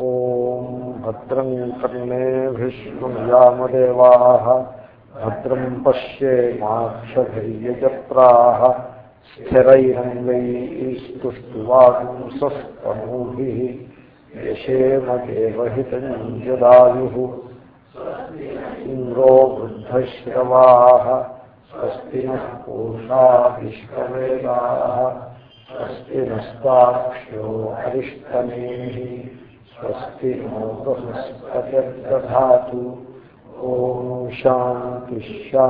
ॐ भद्रम् कर्णे विष्णुयामदेवाः भद्रं पश्येमाक्षभिर्यजत्राः स्थिरैरङ्गैस्तुष्टुवांसस्तनूभिः यशेमदेवहितम् जदायुः इन्द्रो वृद्धश्रवाः स्वस्ति नः पूषा विश्ववेदाः स्वस्ति नस्ताक्ष्यो अरिष्टनेः स्वस्ति नो बृहस्पतिर्दधातु ॐ शान्तिश्शान्तिश्शान्तिः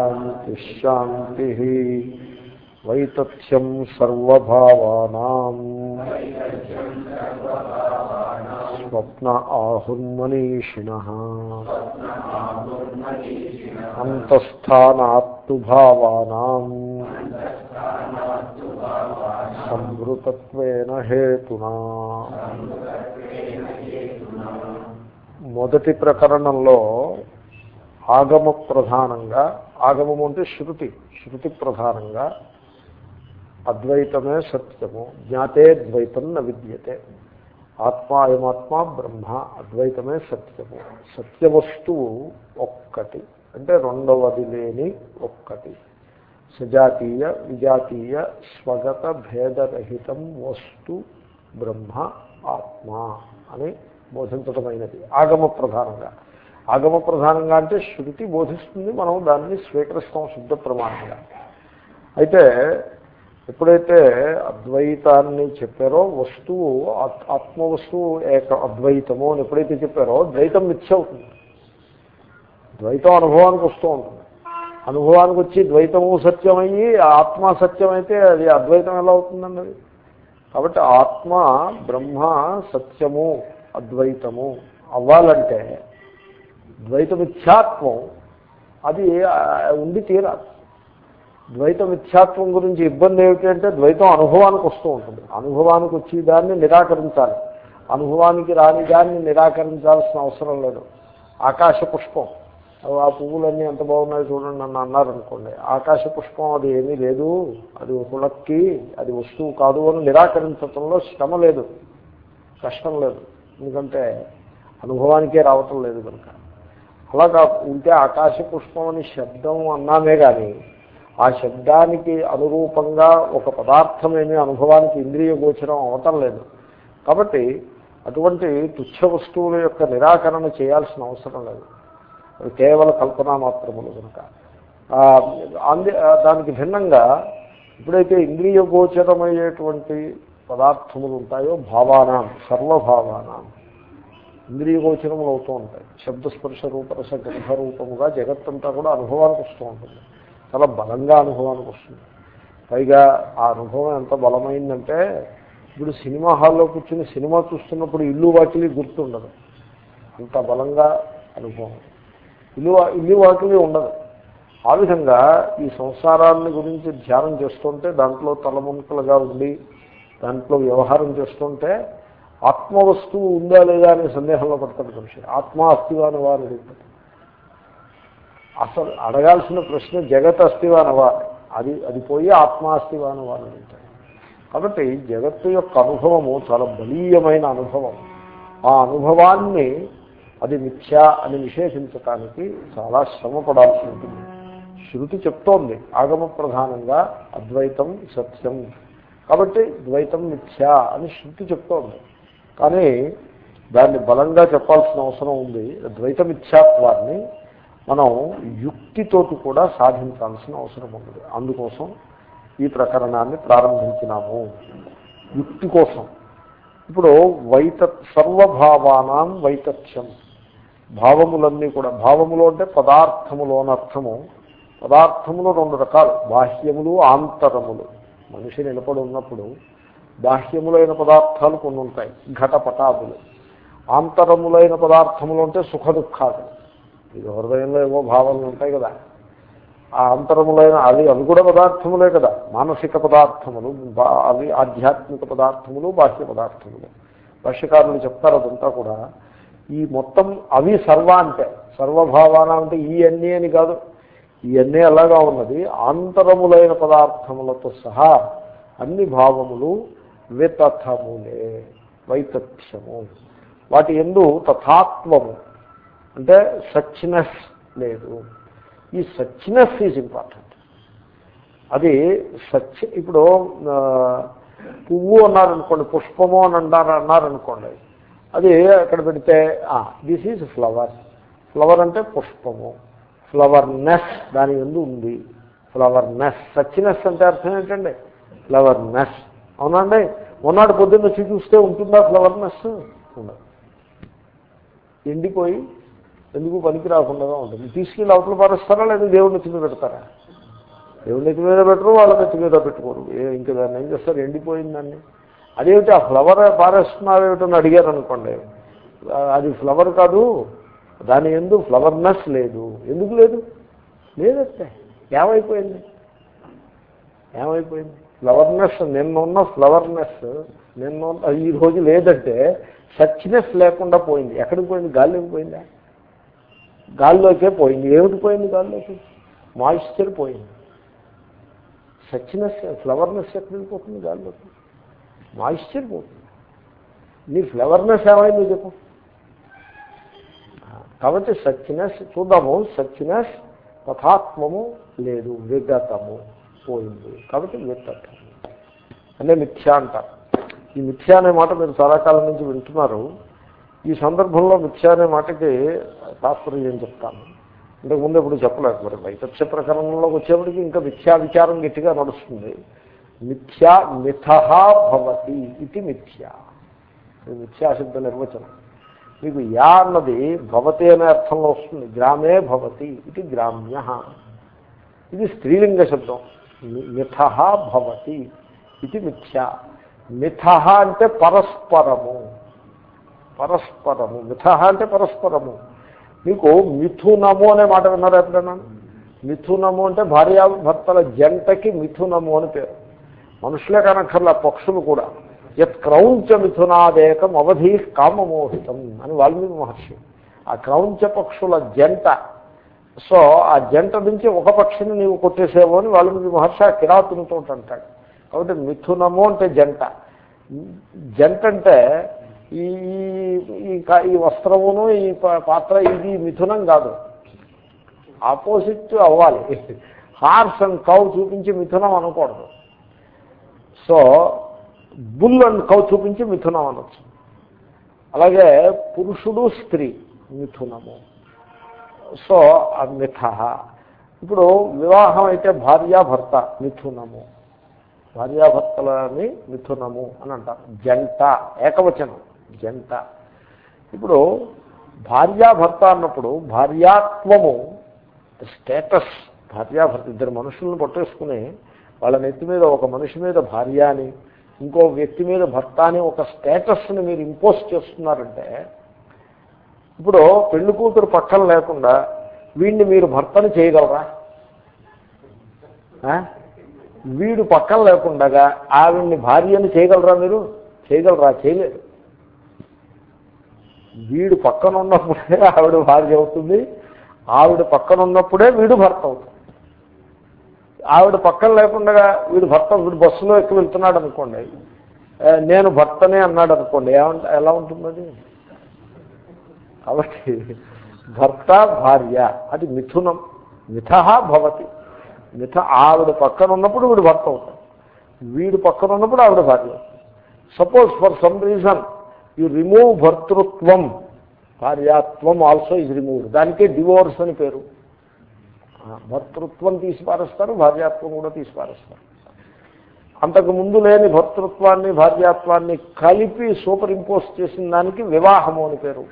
वैतथ्यं सर्वभावानाम् स्वप्न आहुर्मनीषिणः अन्तस्थानात्तु भावानाम् సంవృతత్వేన హేతునా. మొదటి ప్రకరణంలో ఆగమ ప్రధానంగా ఆగమము అంటే శృతి శృతి ప్రధానంగా అద్వైతమే సత్యము జ్ఞాతే ద్వైతం న విద్యతే. ఆత్మ అయమాత్మ బ్రహ్మ అద్వైతమే సత్యము. సత్యవస్తువు ఒక్కటి అంటే రెండవది లేని ఒక్కటి. సజాతీయ విజాతీయ స్వగత భేదరహితం వస్తు బ్రహ్మ ఆత్మ అని బోధించటమైనది. ఆగమ ప్రధానంగా. ఆగమ ప్రధానంగా అంటే శృతి బోధిస్తుంది మనం దాన్ని స్వీకరిస్తాం శుద్ధ ప్రమాణంగా. అయితే ఎప్పుడైతే అద్వైతాన్ని చెప్పారో వస్తువు ఆత్మ వస్తువు ఏక అద్వైతము అని ఎప్పుడైతే చెప్పారో ద్వైతం మిథ్య అవుతుంది. ద్వైతం అనుభవానికి వస్తూ ఉంటుంది. అనుభవానికి వచ్చి ద్వైతము సత్యమయ్యి ఆత్మ సత్యమైతే అది అద్వైతం ఎలా అవుతుందండి అది? కాబట్టి ఆత్మ బ్రహ్మ సత్యము అద్వైతము అవ్వాలంటే ద్వైతమిథ్యాత్వం అది ఉండి తీరాలి. ద్వైత మిథ్యాత్వం గురించి ఇబ్బంది ఏమిటంటే ద్వైతం అనుభవానికి వస్తూ ఉంటుంది. అనుభవానికి వచ్చి దాన్ని నిరాకరించాలి. అనుభవానికి రాని దాన్ని నిరాకరించాల్సిన అవసరం లేదు. ఆకాశ పుష్పం ఆ పువ్వులన్నీ ఎంత బాగున్నాయో చూడండి నన్ను అన్నారనుకోండి. ఆకాశ పుష్పం అది ఏమీ లేదు. అది కులక్కి అది వస్తువు కాదు అని నిరాకరించడంలో శ్రమ లేదు. కష్టం లేదు. ఎందుకంటే అనుభవానికే రావటం లేదు కనుక. అలా ఉంటే ఆకాశ పుష్పం అని శబ్దం అన్నామే కానీ ఆ శబ్దానికి అనురూపంగా ఒక పదార్థమేమీ అనుభవానికి ఇంద్రియ గోచరం అవటం లేదు. కాబట్టి అటువంటి తుచ్చ వస్తువుల యొక్క నిరాకరణ చేయాల్సిన అవసరం లేదు. అవి కేవల కల్పన మాత్రములు కనుక. అంది దానికి భిన్నంగా ఎప్పుడైతే ఇంద్రియ గోచరమయ్యేటువంటి పదార్థములు ఉంటాయో భావానాం సర్వభావానాం ఇంద్రియ గోచరములు అవుతూ ఉంటాయి. శబ్దస్పర్శ రూపరస గంధ రూపముగా జగత్తంతా కూడా అనుభవానికి వస్తూ ఉంటుంది. చాలా బలంగా అనుభవానికి వస్తుంది. పైగా ఆ అనుభవం ఎంత బలమైందంటే ఇప్పుడు సినిమా హాల్లో కూర్చుని సినిమా చూస్తున్నప్పుడు ఇల్లు వాకిలి గుర్తుండదు. అంత బలంగా అనుభవం. ఇల్లు ఇల్లు వాకిలి ఉండదు. ఆ విధంగా ఈ సంసారాన్ని గురించి ధ్యానం చేస్తుంటే దాంట్లో తలముంకలుగా ఉండి దాంట్లో వ్యవహారం చేస్తుంటే ఆత్మవస్తువు ఉందా లేదా అనే సందేహంలో పడతాడు మనిషి. ఆత్మ అస్థివాని వారు అడుగుతాడు. అసలు అడగాల్సిన ప్రశ్న జగత్ అస్థివానవా అది అది పోయి ఆత్మ అస్థివానవా అని అడుగుతాడు. కాబట్టి జగత్తు యొక్క అనుభవము చాలా బలీయమైన అనుభవం. ఆ అనుభవాన్ని అది మిథ్య అని నిషేధించటానికి చాలా శ్రమ పడాల్సి ఉంటుంది. శృతి చెప్తోంది ఆగమ ప్రధానంగా అద్వైతం సత్యం. కాబట్టి ద్వైతం మిథ్య అని శృతి చెప్తోంది. కానీ దాన్ని బలంగా చెప్పాల్సిన అవసరం ఉంది. ద్వైత మిథ్యాత్వాన్ని మనం యుక్తితోటి కూడా సాధించాల్సిన అవసరం ఉంది. అందుకోసం ఈ ప్రకరణాన్ని ప్రారంభించినాము. యుక్తి కోసం. ఇప్పుడు వైత సర్వభావానాం వైతథ్యం. భావములన్నీ కూడా భావములు అంటే పదార్థములు అనర్థము. పదార్థములు రెండు రకాలు. బాహ్యములు ఆంతరములు. మనిషి నిలబడి ఉన్నప్పుడు బాహ్యములైన పదార్థాలు కొన్ని ఉంటాయి. ఘటపటాదులు. ఆంతరములైన పదార్థములు అంటే సుఖ దుఃఖాలు ఇది హృదయంలో ఏవో భావనలు ఉంటాయి కదా. ఆ అంతరములైన అవి అవి కూడా పదార్థములే కదా. మానసిక పదార్థములు బా- అవి ఆధ్యాత్మిక పదార్థములు బాహ్య పదార్థములు. భాష్యకారులు చెప్తారు అదంతా కూడా. ఈ మొత్తం అవి సర్వ అంటే సర్వభావాన అంటే ఈ అన్నీ అని కాదు. ఈ అన్నీ అలాగా ఉన్నది. ఆంతరములైన పదార్థములతో సహా అన్ని భావములు వితథములే వైతథ్యము. వాటి ఎందు తథాత్వము. అంటే సచ్నెస్ లేదు. ఈ సచ్నెస్ ఈజ్ ఇంపార్టెంట్ అది సచ్ ఇప్పుడు పువ్వు అన్నారనుకోండి పుష్పము అని అన్నారు అన్నారనుకోండి అది అక్కడ పెడితే దిస్ ఈజ్ ఫ్లవర్ ఫ్లవర్ అంటే పుష్పము. ఫ్లవర్నెస్ దాని ఎందు ఉంది. ఫ్లవర్నెస్ సచ్చినెస్ అంటే అర్థం ఏంటండి? ఫ్లవర్నెస్ అవునండి మొన్నటి పొద్దున్న వచ్చి చూస్తే ఉంటుందా ఫ్లవర్నెస్ ఉండదు. ఎండిపోయి ఎందుకు పనికి రాకుండా ఉంటుంది? తీసుకెళ్ళి అవతల పారేస్తారా లేదా దేవుడి నెత్తి మీద పెడతారా? దేవుడి నెత్తి మీద పెట్టరు వాళ్ళ నెత్తి మీద పెట్టుకోరు. ఏ- ఇంకా దాన్ని ఏం చేస్తారు? ఎండిపోయింది దాన్ని అదేమిటి? ఆ ఫ్లవర్ పారేస్తున్నారేమిటని అడిగారు అనుకోండి అది ఫ్లవర్ కాదు దాని ఎందు ఫ్లవర్నెస్ లేదు. ఎందుకు లేదు? లేదంటే ఏమైపోయింది? ఏమైపోయింది? ఫ్లవర్నెస్ నిన్నున్న ఫ్లవర్నెస్ నిన్న ఈ రోజు లేదంటే సచ్నెస్ లేకుండా పోయింది. ఎక్కడికి పోయింది? గాల్లోకి పోయిందా? గాల్లోకే పోయింది. ఏమిటి పోయింది గాల్లోకి? మాయిశ్చర్ పోయింది. సచ్నెస్ ఫ్లవర్నెస్ ఎక్కడికి పోతుంది? గాల్లోకి. మాయిశ్చర్ పోతుంది నీ ఫ్లవర్నెస్ ఏమైంది చెప్పు. కాబట్టి సచ్నెస్ చూద్దాము సచ్నెస్ తథాత్మము లేదు విగతము పోయింది. కాబట్టి విత్తము అనే మిథ్య అంటారు ఈ మిథ్య అనే మాట మీరు చాలా కాలం నుంచి వింటున్నారు. ఈ సందర్భంలో మిథ్య అనే మాటకి తాత్పర్యం చెప్తాను. ఇంతకుముందు ఎప్పుడు చెప్పలేదు మరి. వైతత్స్య ప్రకరణంలోకి వచ్చేప్పటికి ఇంకా మిథ్యా విచారం గట్టిగా నడుస్తుంది. మిథ్యా మిథహ భవతి ఇది మిథ్యా. మిథ్యాశబ్ద నిర్వచనం. మీకు యా అన్నది భవతి అనే అర్థంలో వస్తుంది. గ్రామే భవతి ఇది గ్రామ్య. ఇది స్త్రీలింగ శబ్దం. మి- భవతి ఇది మిథ్యా. మిథః అంటే పరస్పరము. పరస్పరము. మిథః అంటే పరస్పరము. మీకు మిథునము అనే మాట విన్నారా ఎప్పుడన్నా మిథునము అంటే భార్యాభర్తల జంటకి మిథునము అని పేరు. మనుషులే కానక్కర్లా పక్షులు కూడా. యత్ క్రౌంచ మిథునాదేకం అవధి కామమోహితం అని వాల్మీకి మహర్షి. ఆ క్రౌంచ పక్షుల జంట. సో ఆ జంట నుంచి ఒక పక్షిని నీవు కొట్టేసేవో అని వాల్మీకి మహర్షి ఆ కిరాతునితో అంటాడు. కాబట్టి మిథునము అంటే జంట. జంట అంటే ఈ ఈ ఈ వస్త్రమును ఈ ప- పాత్ర ఇది మిథునం కాదు. ఆపోజిట్ అవ్వాలి. హార్స్ అండ్ కౌ చూపించి మిథునం అనకూడదు. సో బుల్ అండ్ కౌ చూపించి మిథునం అనొచ్చు. అలాగే పురుషుడు స్త్రీ మిథునము. సో ఆ మిథ ఇప్పుడు వివాహం అయితే భార్యాభర్త మిథునము. భార్యాభర్తలని మిథునము అని అంటారు. జంట ఏకవచనం జంట. ఇప్పుడు భార్యాభర్త అన్నప్పుడు భార్యాత్వము స్టేటస్ భార్యాభర్త ఇద్దరు మనుషులను పట్టేసుకుని వాళ్ళ నెత్తి మీద ఒక మనిషి మీద భార్య అని ఇంకో వ్యక్తి మీద భర్త అని ఒక స్టేటస్ని మీరు ఇంపోజ్ చేస్తున్నారంటే ఇప్పుడు పెళ్ళి కూతురు పక్కన లేకుండా వీడిని మీరు భర్తను చేయగలరా? వీడు పక్కన లేకుండా ఆవిడ్ని భార్యని చేయగలరా మీరు? చేయగలరా? చేయలేరు వీడు పక్కన ఉన్నప్పుడే ఆవిడ భార్య అవుతుంది ఆవిడ పక్కన ఉన్నప్పుడే వీడు భర్త అవుతుంది. ఆవిడ పక్కన లేకుండా వీడు భర్త వీడు బస్సులో ఎక్కువ వెళ్తున్నాడు అనుకోండి. నేను భర్తనే అన్నాడు అనుకోండి. ఏమంట ఎలా ఉంటుంది కాబట్టి భర్త భార్య అది మిథునం. మిథ భవతి. మిథ ఆవిడ పక్కన ఉన్నప్పుడు వీడు భర్త అవుతాడు. వీడు పక్కన ఉన్నప్పుడు ఆవిడ భార్య suppose for some reason you remove భర్తృత్వం భార్యాత్వం ఆల్సో ఇస్ రిమూవ్డ్ దానికే డివోర్స్ అని పేరు. భర్తృత్వం తీసి పారేస్తారు భార్యాత్వం కూడా తీసి పారేస్తారు అంతకు ముందు లేని భర్తృత్వాన్ని భార్యాత్వాన్ని కలిపి సూపర్ ఇంపోజ్ చేసిన దానికి వివాహము అని పేరు.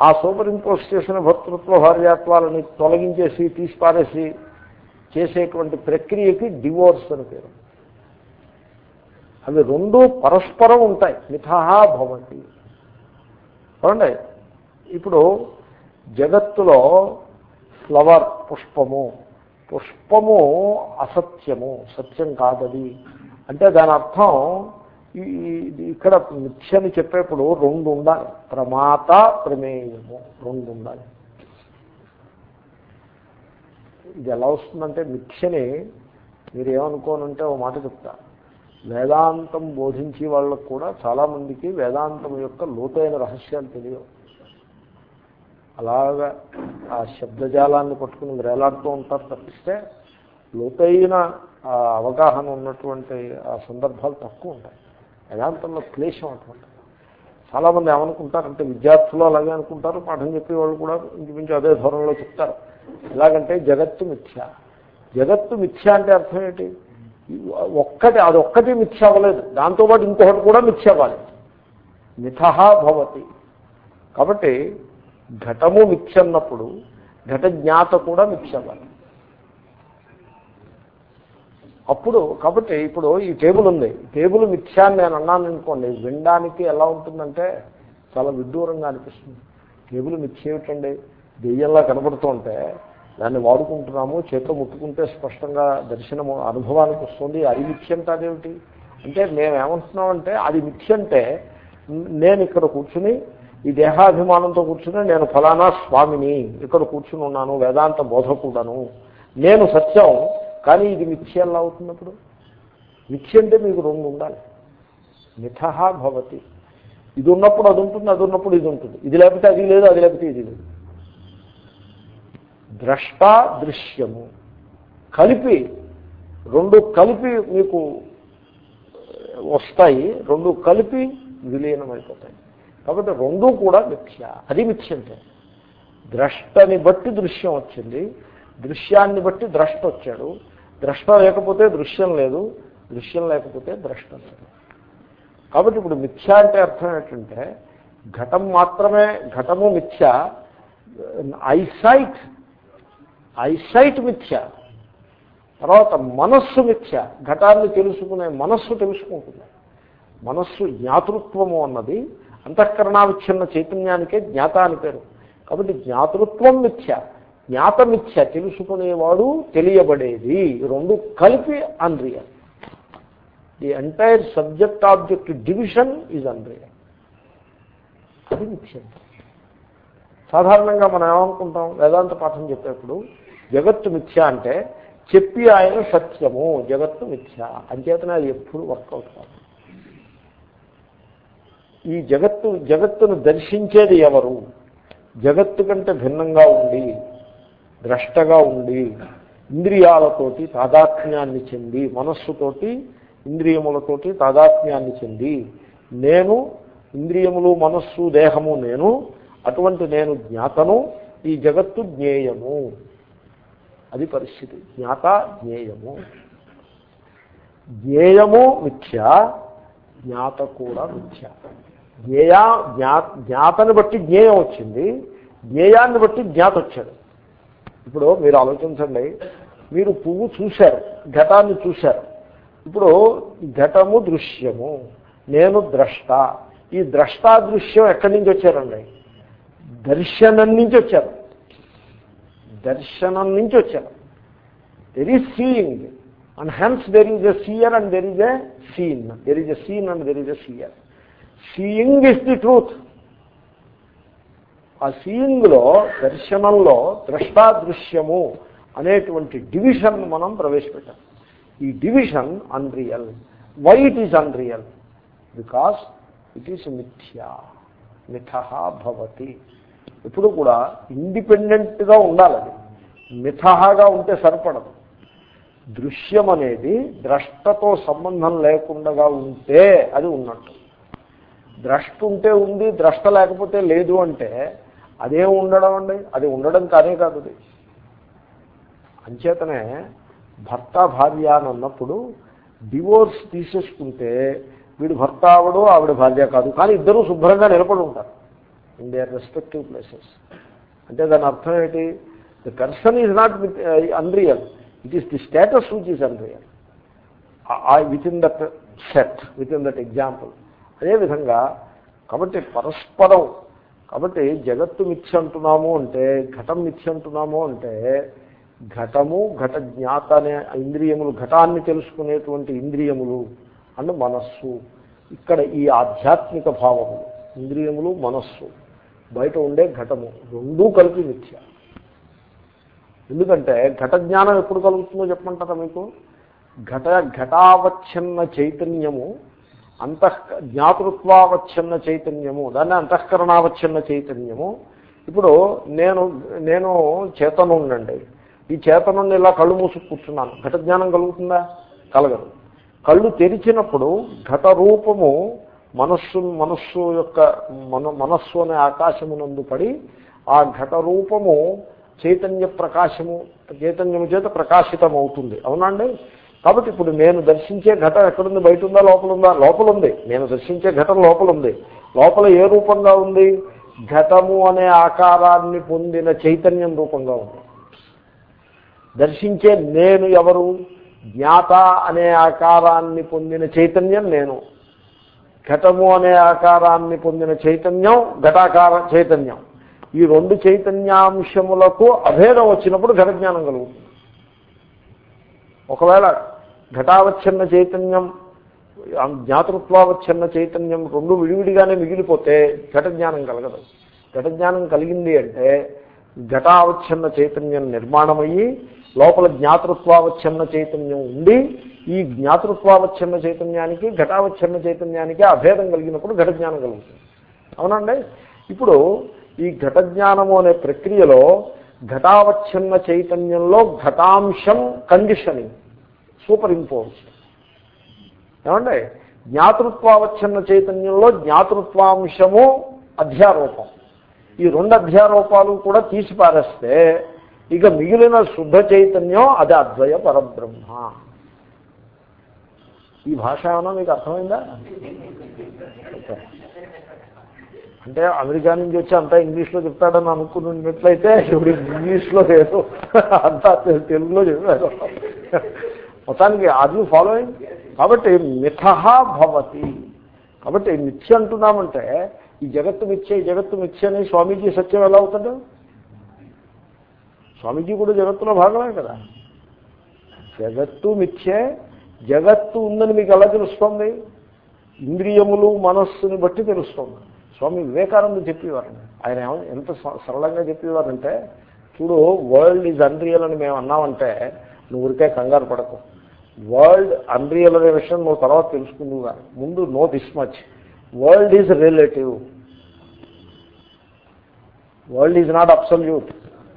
ఆ సూపర్ ఇంపోజ్ చేసిన భర్తృత్వ భార్యాత్వాలని తొలగించేసి తీసిపారేసి చేసేటువంటి ప్రక్రియకి డివోర్స్ అని పేరు. అవి రెండు పరస్పరం ఉంటాయి. మిథహా భవంతి. చూడండి ఇప్పుడు జగత్తులో ఫ్లవర్ పుష్పము. పుష్పము అసత్యము సత్యం కాదది. అంటే దాని అర్థం ఈ- ఇక్కడ మిథ్యని చెప్పేప్పుడు రెండు ఉండాలి. ప్రమాత ప్రమేయము రెండు ఉండాలి. ఇది ఎలా వస్తుందంటే మిథ్యని మీరు ఏమనుకోనంటే ఓ మాట చెప్తా. వేదాంతం బోధించే వాళ్ళకు కూడా చాలామందికి వేదాంతం యొక్క లోతైన రహస్యాలు తెలియవు. అలాగా ఆ శబ్దజాలాన్ని పట్టుకుని వేలాడుతూ ఉంటారు తప్పిస్తే లోతైన ఆ అవగాహన ఉన్నటువంటి ఆ సందర్భాలు తక్కువ ఉంటాయి. వేదాంతంలో క్లేశం అటువంటి చాలామంది ఏమనుకుంటారంటే విద్యార్థులు అలాగే అనుకుంటారు. పాఠం చెప్పేవాళ్ళు కూడా ఇంచుమించు అదే ధోరణిలో చెప్తారు. ఎలాగంటే జగత్తు మిథ్య. జగత్తు మిథ్య అంటే అర్థం ఏంటి? ఒక్కటి అది ఒక్కటి మిథ్య అవ్వలేదు. దాంతోపాటు ఇంకొకటి కూడా మిథ్య అవ్వాలి. మిథహ భవతి. కాబట్టి ఘటము మిథ్య అన్నప్పుడు ఘట జ్ఞాత కూడా మిక్స్ అవ్వాలి అప్పుడు కాబట్టి ఇప్పుడు ఈ టేబుల్ ఉంది. టేబుల్ మిథ్యా నేను అన్నాను అనుకోండి వినడానికి ఎలా ఉంటుందంటే చాలా విడ్డూరంగా అనిపిస్తుంది. టేబుల్ మిథ్య ఏమిటండి? దెయ్యంలా కనబడుతూ ఉంటే దాన్ని వాడుకుంటున్నాము చేతిలో ముట్టుకుంటే స్పష్టంగా దర్శనము అనుభవానికి వస్తుంది. అది మిథ్య అంటే అదేమిటి? అంటే మేము ఏమంటున్నామంటే అది మిథ్య అంటే నేను ఇక్కడ కూర్చుని ఈ దేహాభిమానంతో కూర్చుని నేను ఫలానా స్వామిని ఇక్కడ కూర్చుని ఉన్నాను వేదాంత బోధకుడను. నేను సత్యం కానీ ఇది మిథ్య ఎలా అవుతున్నప్పుడు? మిథ్య అంటే మీకు రెండు ఉండాలి. మిథహ భవతి. ఇది ఉన్నప్పుడు అది ఉంటుంది అది ఉన్నప్పుడు ఇది ఉంటుంది. ఇది లేకపోతే అది లేదు అది లేకపోతే ఇది లేదు. ద్రష్ట దృశ్యము. కలిపి రెండు కలిపి మీకు వస్తాయి రెండు కలిపి విలీనమైపోతాయి. కాబట్టి రెండు కూడా మిథ్య. అది మిథ్య అంటే. ద్రష్టని బట్టి దృశ్యం వచ్చింది. దృశ్యాన్ని బట్టి ద్రష్ట వచ్చాడు. ద్రష్ట లేకపోతే దృశ్యం లేదు. దృశ్యం లేకపోతే ద్రష్ట లేదు. కాబట్టి ఇప్పుడు మిథ్య అంటే అర్థం ఏంటంటే ఘటం మాత్రమే ఘటము మిథ్య. ఐసైట్ ఐసైట్ మిథ్య. తర్వాత మనస్సు మిథ్య. ఘటాన్ని తెలుసుకునే మనస్సు తెలుసుకుంటుంది. మనస్సు జ్ఞాతృత్వము అన్నది అంతఃకరణావిచ్ఛిన్న చైతన్యానికే జ్ఞాత అని పేరు. కాబట్టి జ్ఞాతృత్వం మిథ్య. జ్ఞాత మిథ్య తెలుసుకునేవాడు తెలియబడేది. రెండు కలిపి unreal the entire subject object division is unreal అది మిథ్య. సాధారణంగా మనం ఏమనుకుంటాం? వేదాంత పాఠం చెప్పేప్పుడు జగత్తు మిథ్య అంటే చెప్పి ఆయన సత్యము. జగత్తు మిథ్య. అంచేతనే అది ఎప్పుడు వర్కౌట్ కాదు. ఈ జగత్తు జగత్తును దర్శించేది ఎవరు? జగత్తు కంటే భిన్నంగా ఉండి ద్రష్టగా ఉండి ఇంద్రియాలతోటి తాదాత్మ్యాన్ని చెంది మనస్సుతోటి ఇంద్రియములతోటి తాదాత్మ్యాన్ని చెంది నేను ఇంద్రియములు మనస్సు దేహము నేను అటువంటి నేను జ్ఞాతను ఈ జగత్తు జ్ఞేయము. అది పరిస్థితి. జ్ఞాత జ్ఞేయము. జ్ఞేయము మిథ్య జ్ఞాత కూడా మిథ్య. జ్ఞేయ జ్ఞా జ్ఞాతని బట్టి జ్ఞేయం వచ్చింది. జ్ఞేయాన్ని బట్టి జ్ఞాత వచ్చాడు. ఇప్పుడు మీరు ఆలోచించండి. మీరు పువ్వు చూశారు ఘటాన్ని చూశారు. ఇప్పుడు ఘటము దృశ్యము నేను ద్రష్ట. ఈ ద్రష్టాదృశ్యం ఎక్కడి నుంచి వచ్చారండి? దర్శనం నుంచి వచ్చారు. దర్శనం నుంచి వచ్చారు. There is seeing and hence there is a seer and there is a seen there is a seen and there is a seer seeing is the truth ఆ సీయింగ్లో దర్శనంలో ద్రష్టాదృశ్యము అనేటువంటి డివిజన్ మనం ప్రవేశపెట్టాం. ఈ division unreal why it is unreal because it is మిథ్యా. మిథ భవతి. ఇప్పుడు కూడా ఇండిపెండెంట్గా ఉండాలి అది. మిథహాగా ఉంటే సరిపడదు. దృశ్యం అనేది ద్రష్టతో సంబంధం లేకుండా ఉంటే అది ఉన్నట్టు. ద్రష్ట ఉంటే ఉంది ద్రష్ట లేకపోతే లేదు అంటే అదే ఉండడం అండి. అది ఉండడం కానే కాదు అది. అంచేతనే భర్త భార్య అని అన్నప్పుడు డివోర్స్ తీసేసుకుంటే వీడు భర్త ఆవిడు ఆవిడ భార్య కాదు. కానీ ఇద్దరూ శుభ్రంగా నిలబడి ఉంటారు. ఇన్ దేర్ రెస్పెక్టివ్ ప్లేసెస్ అంటే దాని అర్థం ఏంటి? The person is not unreal it is the status which is unreal with in that set with in that example అదేవిధంగా కాబట్టి పరస్పరం కాబట్టి జగత్తు మిథ్య అంటున్నాము అంటే ఘటం మిథ్య అంటున్నాము అంటే ఘటము ఘట జ్ఞాత అనే ఇంద్రియములు ఘటాన్ని తెలుసుకునేటువంటి ఇంద్రియములు అండ్ మనస్సు. ఇక్కడ ఈ ఆధ్యాత్మిక భావములు ఇంద్రియములు మనస్సు బయట ఉండే ఘటము రెండూ కలిపి మిథ్య. ఎందుకంటే ఘట జ్ఞానం ఎప్పుడు కలుగుతుందో చెప్పమంటారా మీకు? ఘట ఘటావచ్ఛిన్న చైతన్యము అంతః జ్ఞాతృత్వావచ్ఛిన్న చైతన్యము. దాన్ని అంతఃకరణావచ్ఛిన్న చైతన్యము. ఇప్పుడు నేను నేను చేతనుండండి. ఈ చేతనుండి ఇలా కళ్ళు మూసి కూర్చున్నాను. ఘట జ్ఞానం కలుగుతుందా? కలగదు. కళ్ళు తెరిచినప్పుడు ఘట రూపము మనస్సు మనస్సు యొక్క మన మనస్సు అనే ఆకాశమునందు పడి ఆ ఘట రూపము చైతన్య ప్రకాశము చైతన్యము చేత ప్రకాశితం అవుతుంది అవునండి కాబట్టి ఇప్పుడు నేను దర్శించే ఘటం ఎక్కడుంది? బయట ఉందా లోపల ఉందా లోపల ఉంది నేను దర్శించే ఘటం లోపల ఉంది లోపల ఏ రూపంగా ఉంది? ఘటము అనే ఆకారాన్ని పొందిన చైతన్యం రూపంగా ఉంది. దర్శించే నేను ఎవరు? జ్ఞాత అనే ఆకారాన్ని పొందిన చైతన్యం నేను. ఘటము అనే ఆకారాన్ని పొందిన చైతన్యం ఘటాకార చైతన్యం. ఈ రెండు చైతన్యాంశములకు అభేదం వచ్చినప్పుడు ఘట జ్ఞానం కలుగుతుంది. ఒకవేళ ఘటావచ్ఛిన్న చైతన్యం జ్ఞాతృత్వావచ్ఛిన్న చైతన్యం రెండు విడివిడిగానే మిగిలిపోతే ఘట జ్ఞానం కలగదు. ఘట జ్ఞానం కలిగింది అంటే ఘటావచ్ఛిన్న చైతన్యం నిర్మాణమయ్యి లోపల జ్ఞాతృత్వావచ్ఛిన్న చైతన్యం ఉండి ఈ జ్ఞాతృత్వావచ్ఛిన్న చైతన్యానికి ఘటావచ్ఛిన్న చైతన్యానికి అభేదం కలిగినప్పుడు ఘట జ్ఞానం కలుగుతుంది అవునండి ఇప్పుడు ఈ ఘట జ్ఞానము అనే ప్రక్రియలో ఘటావచ్ఛిన్న చైతన్యంలో ఘటాంశం కండిషనింగ్ సూపర్ ఇంపోజ్ ఏమండి? జ్ఞాతృత్వావచ్ఛిన్న చైతన్యంలో జ్ఞాతృత్వాంశము అధ్యారూపం. ఈ రెండు అధ్యారూపాలు కూడా తీసి పారేస్తే ఇక మిగిలిన శుద్ధ చైతన్యం అది అద్వయ పరబ్రహ్మ. ఈ భాష ఏమన్నా మీకు అర్థమైందా? అంటే అమెరికా నుంచి వచ్చి అంతా ఇంగ్లీష్లో చెప్తాడని అనుకున్నట్లయితే ఇప్పుడు ఇంగ్లీష్లో లేదు. అంతా తెలుగులో చెప్పారు మొత్తానికి అది ఫాలోయింగ్ కాబట్టి మిథహ భవతి. కాబట్టి మిథ్య అంటున్నామంటే ఈ జగత్తు మిథ్య ఈ జగత్తు మిథ్య అని స్వామీజీ సత్యం ఎలా అవుతాడు? స్వామీజీ కూడా జగత్తులో భాగమే కదా. జగత్తు మిథ్యే జగత్తు ఉందని మీకు ఎలా తెలుస్తోంది? ఇంద్రియములు మనస్సుని బట్టి తెలుస్తోంది. స్వామి వివేకానంద చెప్పేవారు. ఆయన ఎంత స- సరళంగా చెప్పేవారంటే చూడు వరల్డ్ ఈజ్ అన్రియల్ అని మేము అన్నామంటే నువ్వు ఊరికే కంగారు పడకు. వరల్డ్ అన్రియల్ అనే విషయం నువ్వు తర్వాత తెలుసుకుందుగా ముందు know this much. World is relative. World is not absolute.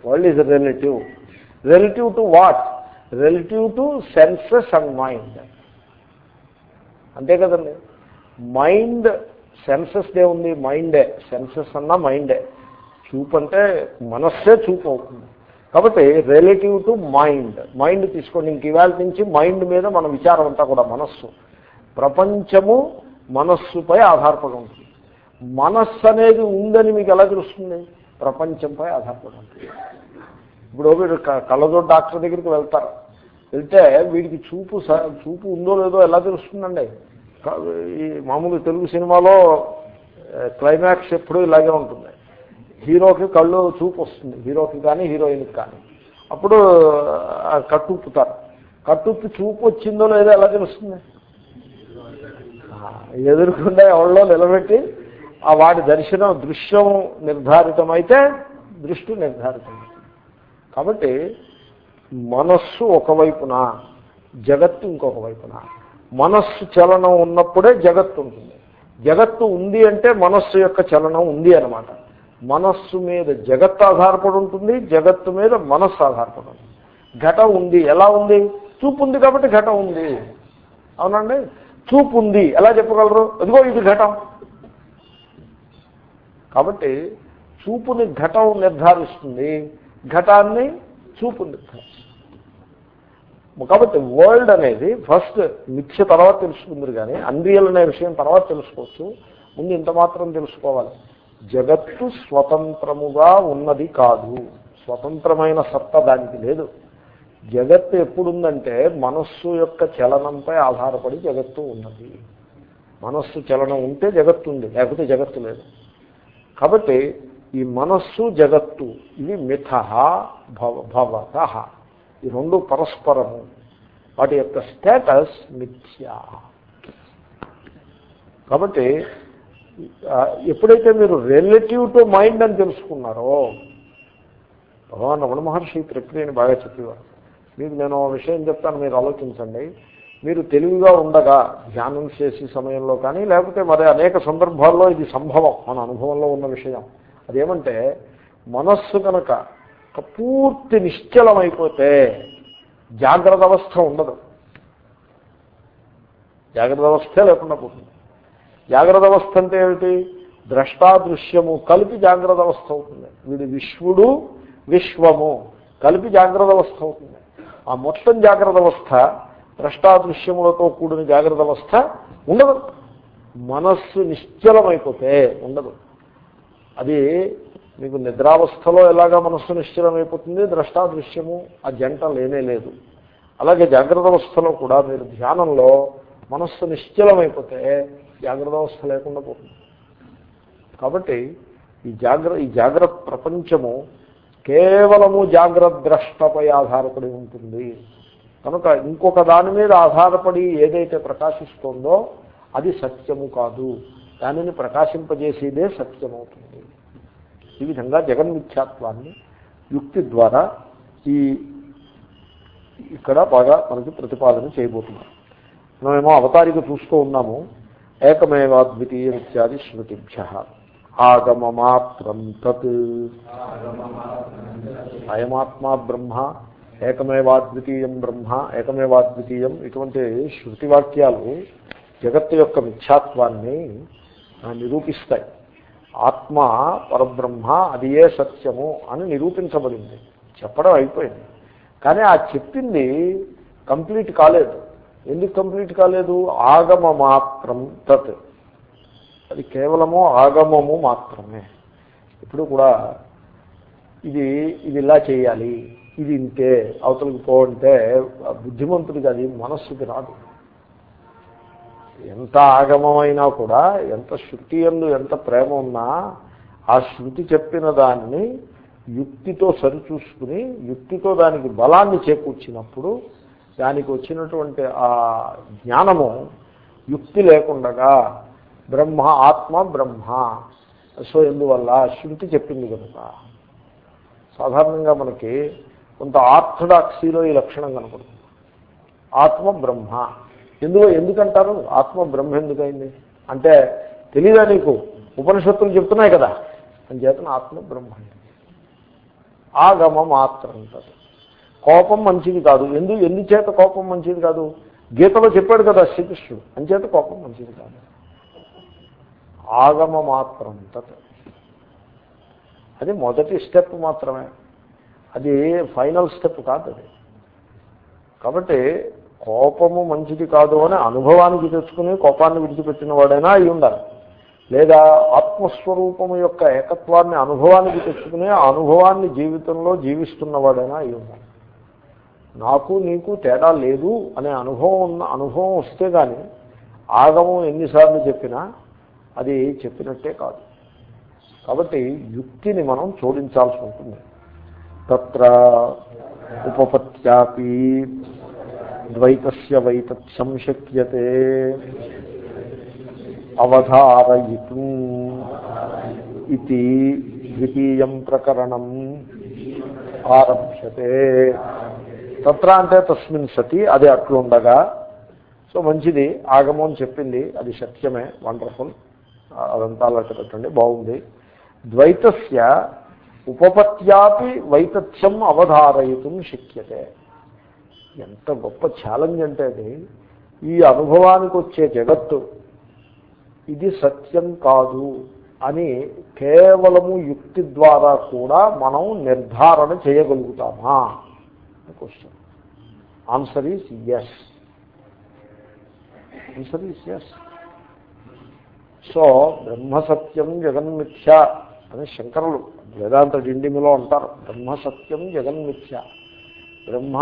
World is relative. Relative to what? Relative to senses and mind. అంతే కదండి. మైండ్ సెన్సెస్ దే ఉంది మైండే. సెన్సెస్ అన్నా మైండే. చూపు అంటే మనస్సే చూపు అవుతుంది. కాబట్టి రిలేటివ్ టు మైండ్ మైండ్ తీసుకోండి. ఇంక ఇవాళ నుంచి మైండ్ మీద మన విచారం అంతా కూడా మనస్సు. ప్రపంచము మనస్సుపై ఆధారపడి ఉంటుంది. మనస్సు అనేది ఉందని మీకు ఎలా తెలుస్తుంది? ప్రపంచంపై ఆధారపడి ఉంటుంది. ఇప్పుడు వీడు క- కళ్ళజోడు డాక్టర్ దగ్గరికి వెళ్తారు. వెళ్తే వీడికి చూపు స- చూపు ఉందో లేదో ఎలా తెలుస్తుందండి? ఈ మామూలు తెలుగు సినిమాలో క్లైమాక్స్ ఎప్పుడూ ఇలాగే ఉంటుంది. హీరోకి కళ్ళు చూపు వస్తుంది. హీరోకి కానీ హీరోయిన్కి కానీ. అప్పుడు కట్టుప్పుతారు కట్టుప్పి చూపు వచ్చిందో లేదో ఎలా తెలుస్తుంది? ఎదుర్కొండే ఎవరిలో నిలబెట్టి ఆ వాడి దర్శనం దృశ్యం నిర్ధారితమైతే దృష్టి నిర్ధారితమైంది కాబట్టి మనస్సు ఒకవైపున జగత్తు ఇంకొక వైపున మనస్సు చలనం ఉన్నప్పుడే జగత్తు ఉంటుంది. జగత్తు ఉంది అంటే మనస్సు యొక్క చలనం ఉంది అనమాట మనస్సు మీద జగత్ ఆధారపడి ఉంటుంది జగత్తు మీద మనస్సు ఆధారపడి ఉంటుంది. ఘటం ఉంది ఎలా ఉంది? చూపు ఉంది కాబట్టి ఘటం ఉంది. అవునండి? చూపు ఉంది ఎలా చెప్పగలరు? అదిగో ఇది ఘటం. కాబట్టి చూపుని ఘటం నిర్ధారిస్తుంది ఘటాన్ని చూపు నిర్ధారిస్తుంది. కాబట్టి వరల్డ్ అనేది ఫస్ట్ మిథ్య తర్వాత తెలుసుకుందరు కానీ అన్రియల్ అనే విషయం తర్వాత తెలుసుకోవచ్చు. ముందు ఇంత మాత్రం తెలుసుకోవాలి. జగత్తు స్వతంత్రముగా ఉన్నది కాదు. స్వతంత్రమైన సత్త దానికి లేదు. జగత్తు ఎప్పుడుందంటే మనస్సు యొక్క చలనంపై ఆధారపడి జగత్తు ఉన్నది. మనస్సు చలనం ఉంటే జగత్తు ఉంది లేకపోతే జగత్తు లేదు. కాబట్టి ఈ మనస్సు జగత్తు ఇవి మిథ భవ భవత. ఈ రెండు పరస్పరము. వాటి యొక్క స్టేటస్ మిథ్యా. కాబట్టి ఎప్పుడైతే మీరు రిలేటివ్ టు మైండ్ అని తెలుసుకున్నారో భగవాన్ రమణ మహర్షి ఈ ప్రక్రియని బాగా చెప్పేవారు. మీకు నేను ఒక విషయం చెప్తాను మీరు ఆలోచించండి. మీరు తెలివిగా ఉండగా ధ్యానం చేసే సమయంలో కానీ లేకపోతే మరి అనేక సందర్భాల్లో ఇది సంభవం మన అనుభవంలో ఉన్న విషయం. అదేమంటే మనస్సు కనుక పూర్తి నిశ్చలమైపోతే జాగ్రత్త అవస్థ ఉండదు. జాగ్రత్త అవస్థే లేకుండా పోతుంది. జాగ్రత్త అవస్థ అంటే ఏమిటి? ద్రష్టాదృశ్యము కలిపి జాగ్రత్త అవస్థ అవుతుంది. వీడి విశ్వడు విశ్వము కలిపి జాగ్రత్త అవస్థ అవుతుంది. ఆ మొత్తం జాగ్రత్త అవస్థ ద్రష్టాదృశ్యములతో కూడిన జాగ్రత్త అవస్థ ఉండదు. మనస్సు నిశ్చలమైపోతే ఉండదు. అది మీకు నిద్రావస్థలో ఎలాగా మనస్సు నిశ్చలమైపోతుంది? ద్రష్టాదృశ్యము ఆ జంట లేనే లేదు. అలాగే జాగ్రత్త అవస్థలో కూడా మీరు ధ్యానంలో మనస్సు నిశ్చలమైపోతే జాగ్రత్త అవస్థ లేకుండా పోతుంది. కాబట్టి ఈ జాగ్ర ఈ జాగ్రత్త ప్రపంచము కేవలము జాగ్రత్త ద్రష్టపై ఆధారపడి ఉంటుంది. కనుక ఇంకొక దాని మీద ఆధారపడి ఏదైతే ప్రకాశిస్తుందో అది సత్యము కాదు. దానిని ప్రకాశింపజేసేదే సత్యమవుతుంది. ఈ విధంగా జగన్మిథ్యాత్వాన్ని యుక్తి ద్వారా ఈ ఇక్కడ బాగా మనకి ప్రతిపాదన చేయబోతున్నాం. మనమేమో అవతారిక చూస్తూ ఉన్నాము. ఏకమేవాద్వితీయ ఇత్యాది స్మృతిభ్య ఆగమమాత్రం తత్. అయమాత్మా బ్రహ్మ ఏకమేవాద్వితీయం బ్రహ్మ ఏకమేవాద్వితీయం ఇటువంటి శృతివాక్యాలు జగత్తు యొక్క మిథ్యాత్వాన్ని నిరూపిస్తాయి. ఆత్మ పరబ్రహ్మ అది ఏ సత్యము అని నిరూపించబడింది. చెప్పడం అయిపోయింది. కానీ ఆ చెప్పింది కంప్లీట్ కాలేదు. ఎందుకు కంప్లీట్ కాలేదు? ఆగమ మాత్రం తత్. అది కేవలము ఆగమము మాత్రమే. ఇప్పుడు కూడా ఇది ఇది ఇలా చేయాలి ఇది ఇంతే అవతలకి పోవంటే బుద్ధిమంతుడికి అది మనస్సుకి రాదు. ఎంత ఆగమమైనా కూడా ఎంత శృతి ఎందు ఎంత ప్రేమ ఉన్నా ఆ శృతి చెప్పిన దాన్ని యుక్తితో సరిచూసుకుని యుక్తితో దానికి బలాన్ని చేకూర్చినప్పుడు దానికి వచ్చినటువంటి ఆ జ్ఞానము యుక్తి లేకుండగా బ్రహ్మ ఆత్మ బ్రహ్మ. సో ఎందువల్ల? శృతి చెప్పింది కనుక. సాధారణంగా మనకి కొంత ఆర్థడాక్సీలో ఈ లక్షణం కనపడుతుంది. ఆత్మ బ్రహ్మ. ఎందుకు ఎందుకంటారు? ఆత్మ బ్రహ్మ ఎందుకైంది? అంటే తెలీదా నీకు? ఉపనిషత్తులు చెప్తున్నాయి కదా. అని చేతన ఆత్మ బ్రహ్మ. ఆగమ మాత్రం కాదు కోపం మంచిది కాదు. ఎందు ఎందుచేత కోపం మంచిది కాదు? గీతలో చెప్పాడు కదా శ్రీకృష్ణుడు. అంచేత కోపం మంచిది కాదు. ఆగమ మాత్రం తత్. అది మొదటి స్టెప్ మాత్రమే. అది ఫైనల్ స్టెప్ కాదు అది. కాబట్టి కోపము మంచిది కాదు అని అనుభవానికి తెచ్చుకుని కోపాన్ని విడిచిపెట్టిన వాడైనా అయి ఉండాలి. లేదా ఆత్మస్వరూపము యొక్క ఏకత్వాన్ని అనుభవానికి తెచ్చుకుని అనుభవాన్ని జీవితంలో జీవిస్తున్నవాడైనా అయి ఉండాలి. నాకు నీకు తేడా లేదు అనే అనుభవం ఉన్న అనుభవం వస్తే కానీ ఆగమం ఎన్నిసార్లు చెప్పినా అది చెప్పినట్టే కాదు. కాబట్టి యుక్తిని మనం జోడించాల్సి ఉంటుంది. తత్ర ఉపపత్యాపి ద్వైతస్య వైతత్సం శక్యతే అవధారయితు ఇది ద్వితీయం ప్రకరణం ఆరభ్యతే. తత్ర అంటే తస్మిన్ సతి అది అట్లుండగా సో మంచిది ఆగమం అని చెప్పింది అది సత్యమే వండర్ఫుల్. అదంతా అలా పెట్టండి బాగుంది. ద్వైతస్య ఉపపత్యాపి వైతథ్యం అవధారయితం శక్యతే. ఎంత గొప్ప ఛాలెంజ్ అంటే అది. ఈ అనుభవానికి వచ్చే జగత్తు ఇది సత్యం కాదు అని కేవలము యుక్తి ద్వారా కూడా మనం నిర్ధారణ చేయగలుగుతామా? Question answer is yes answer is yes so బ్రహ్మసత్యం జగన్మిథ్య అని శంకరులు వేదాంత డిండిమిలో అంటారు. బ్రహ్మసత్యం జగన్మిథ్య బ్రహ్మ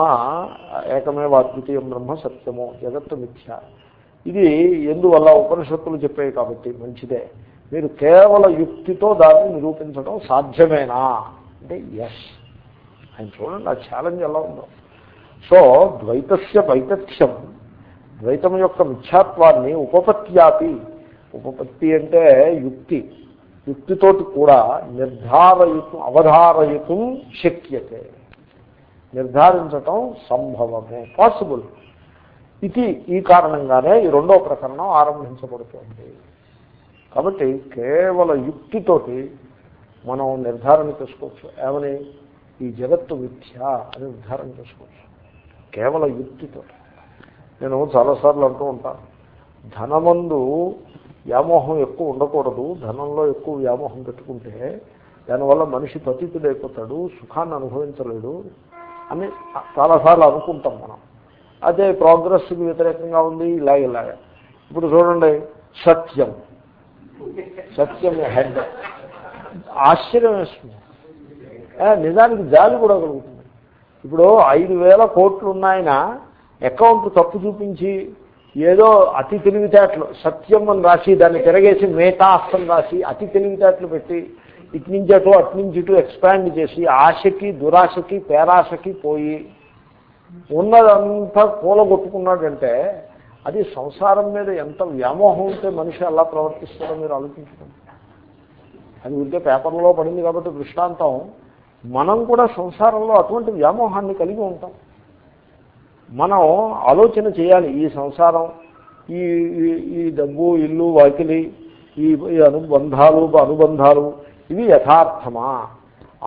ఏకమేవ అద్వితీయం బ్రహ్మ సత్యము జగత్తు మిథ్య. ఇది ఎందువల్ల ఉపనిషత్తులు చెప్పాయి కాబట్టి మంచిదే. మీరు కేవల యుక్తితో దాన్ని నిరూపించడం సాధ్యమేనా? అంటే ఎస్ ఆయన చూడండి ఆ ఛాలెంజ్ ఎలా ఉందో. సో ద్వైతస్య వైతథ్యం ద్వైతం యొక్క మిథ్యాత్వాన్ని ఉపపత్యాపి ఉపపత్తి అంటే యుక్తి యుక్తితోటి కూడా నిర్ధారయుతం అవధారయుతం శక్యతే. నిర్ధారించటం సంభవమే పాసిబుల్ ఇది ఈ కారణంగానే ఈ రెండో ప్రకరణం ఆరంభించబడుతుంది. కాబట్టి కేవల యుక్తితోటి మనం నిర్ధారణ చేసుకోవచ్చు. ఏమని? ఈ జగత్తు మిథ్య అని ఉద్ధారం చేసుకోవచ్చు. కేవల యుక్తితో. నేను చాలాసార్లు అంటూ ఉంటాను. ధనమందు వ్యామోహం ఎక్కువ ఉండకూడదు. ధనంలో ఎక్కువ వ్యామోహం పెట్టుకుంటే దానివల్ల మనిషి పతితుడైపోతాడు సుఖాన్ని అనుభవించలేడు అని చాలాసార్లు అనుకుంటాం మనం. అదే ప్రోగ్రెస్కి వ్యతిరేకంగా ఉంది ఇలాగ ఇలాగ ఇప్పుడు చూడండి సత్యం. సత్యం హెడ్. ఆశ్చర్యం వేస్తుంది. నిజానికి జాలి కూడా కలుగుతుంది. ఇప్పుడు ఐదు వేల కోట్లు ఉన్నాయన అకౌంట్ తప్పు చూపించి ఏదో అతి తెలివితేటలు సత్యం అని రాసి దాన్ని తిరగేసి మేటా రాసి అతి తెలివితేటలు పెట్టి ఇటు నుంచి అటు అటు నుంచి ఇటు ఎక్స్పాండ్ చేసి ఆశకి దురాశకి పేరాశకి పోయి ఉన్నదంతా కూలగొట్టుకున్నాడంటే అది సంసారం మీద ఎంత వ్యామోహం ఉంటే మనిషి అలా ప్రవర్తిస్తారో మీరు ఆలోచించుకోండి. అది ఉంటే పేపర్లో పడింది కాబట్టి దృష్టాంతం. మనం కూడా సంసారంలో అటువంటి వ్యామోహాన్ని కలిగి ఉంటాం. మనం ఆలోచన చేయాలి ఈ సంసారం ఈ ఈ- డబ్బు ఇల్లు వాకిలి ఈ ఈ అనుబంధాలు అనుబంధాలు ఇవి యథార్థమా?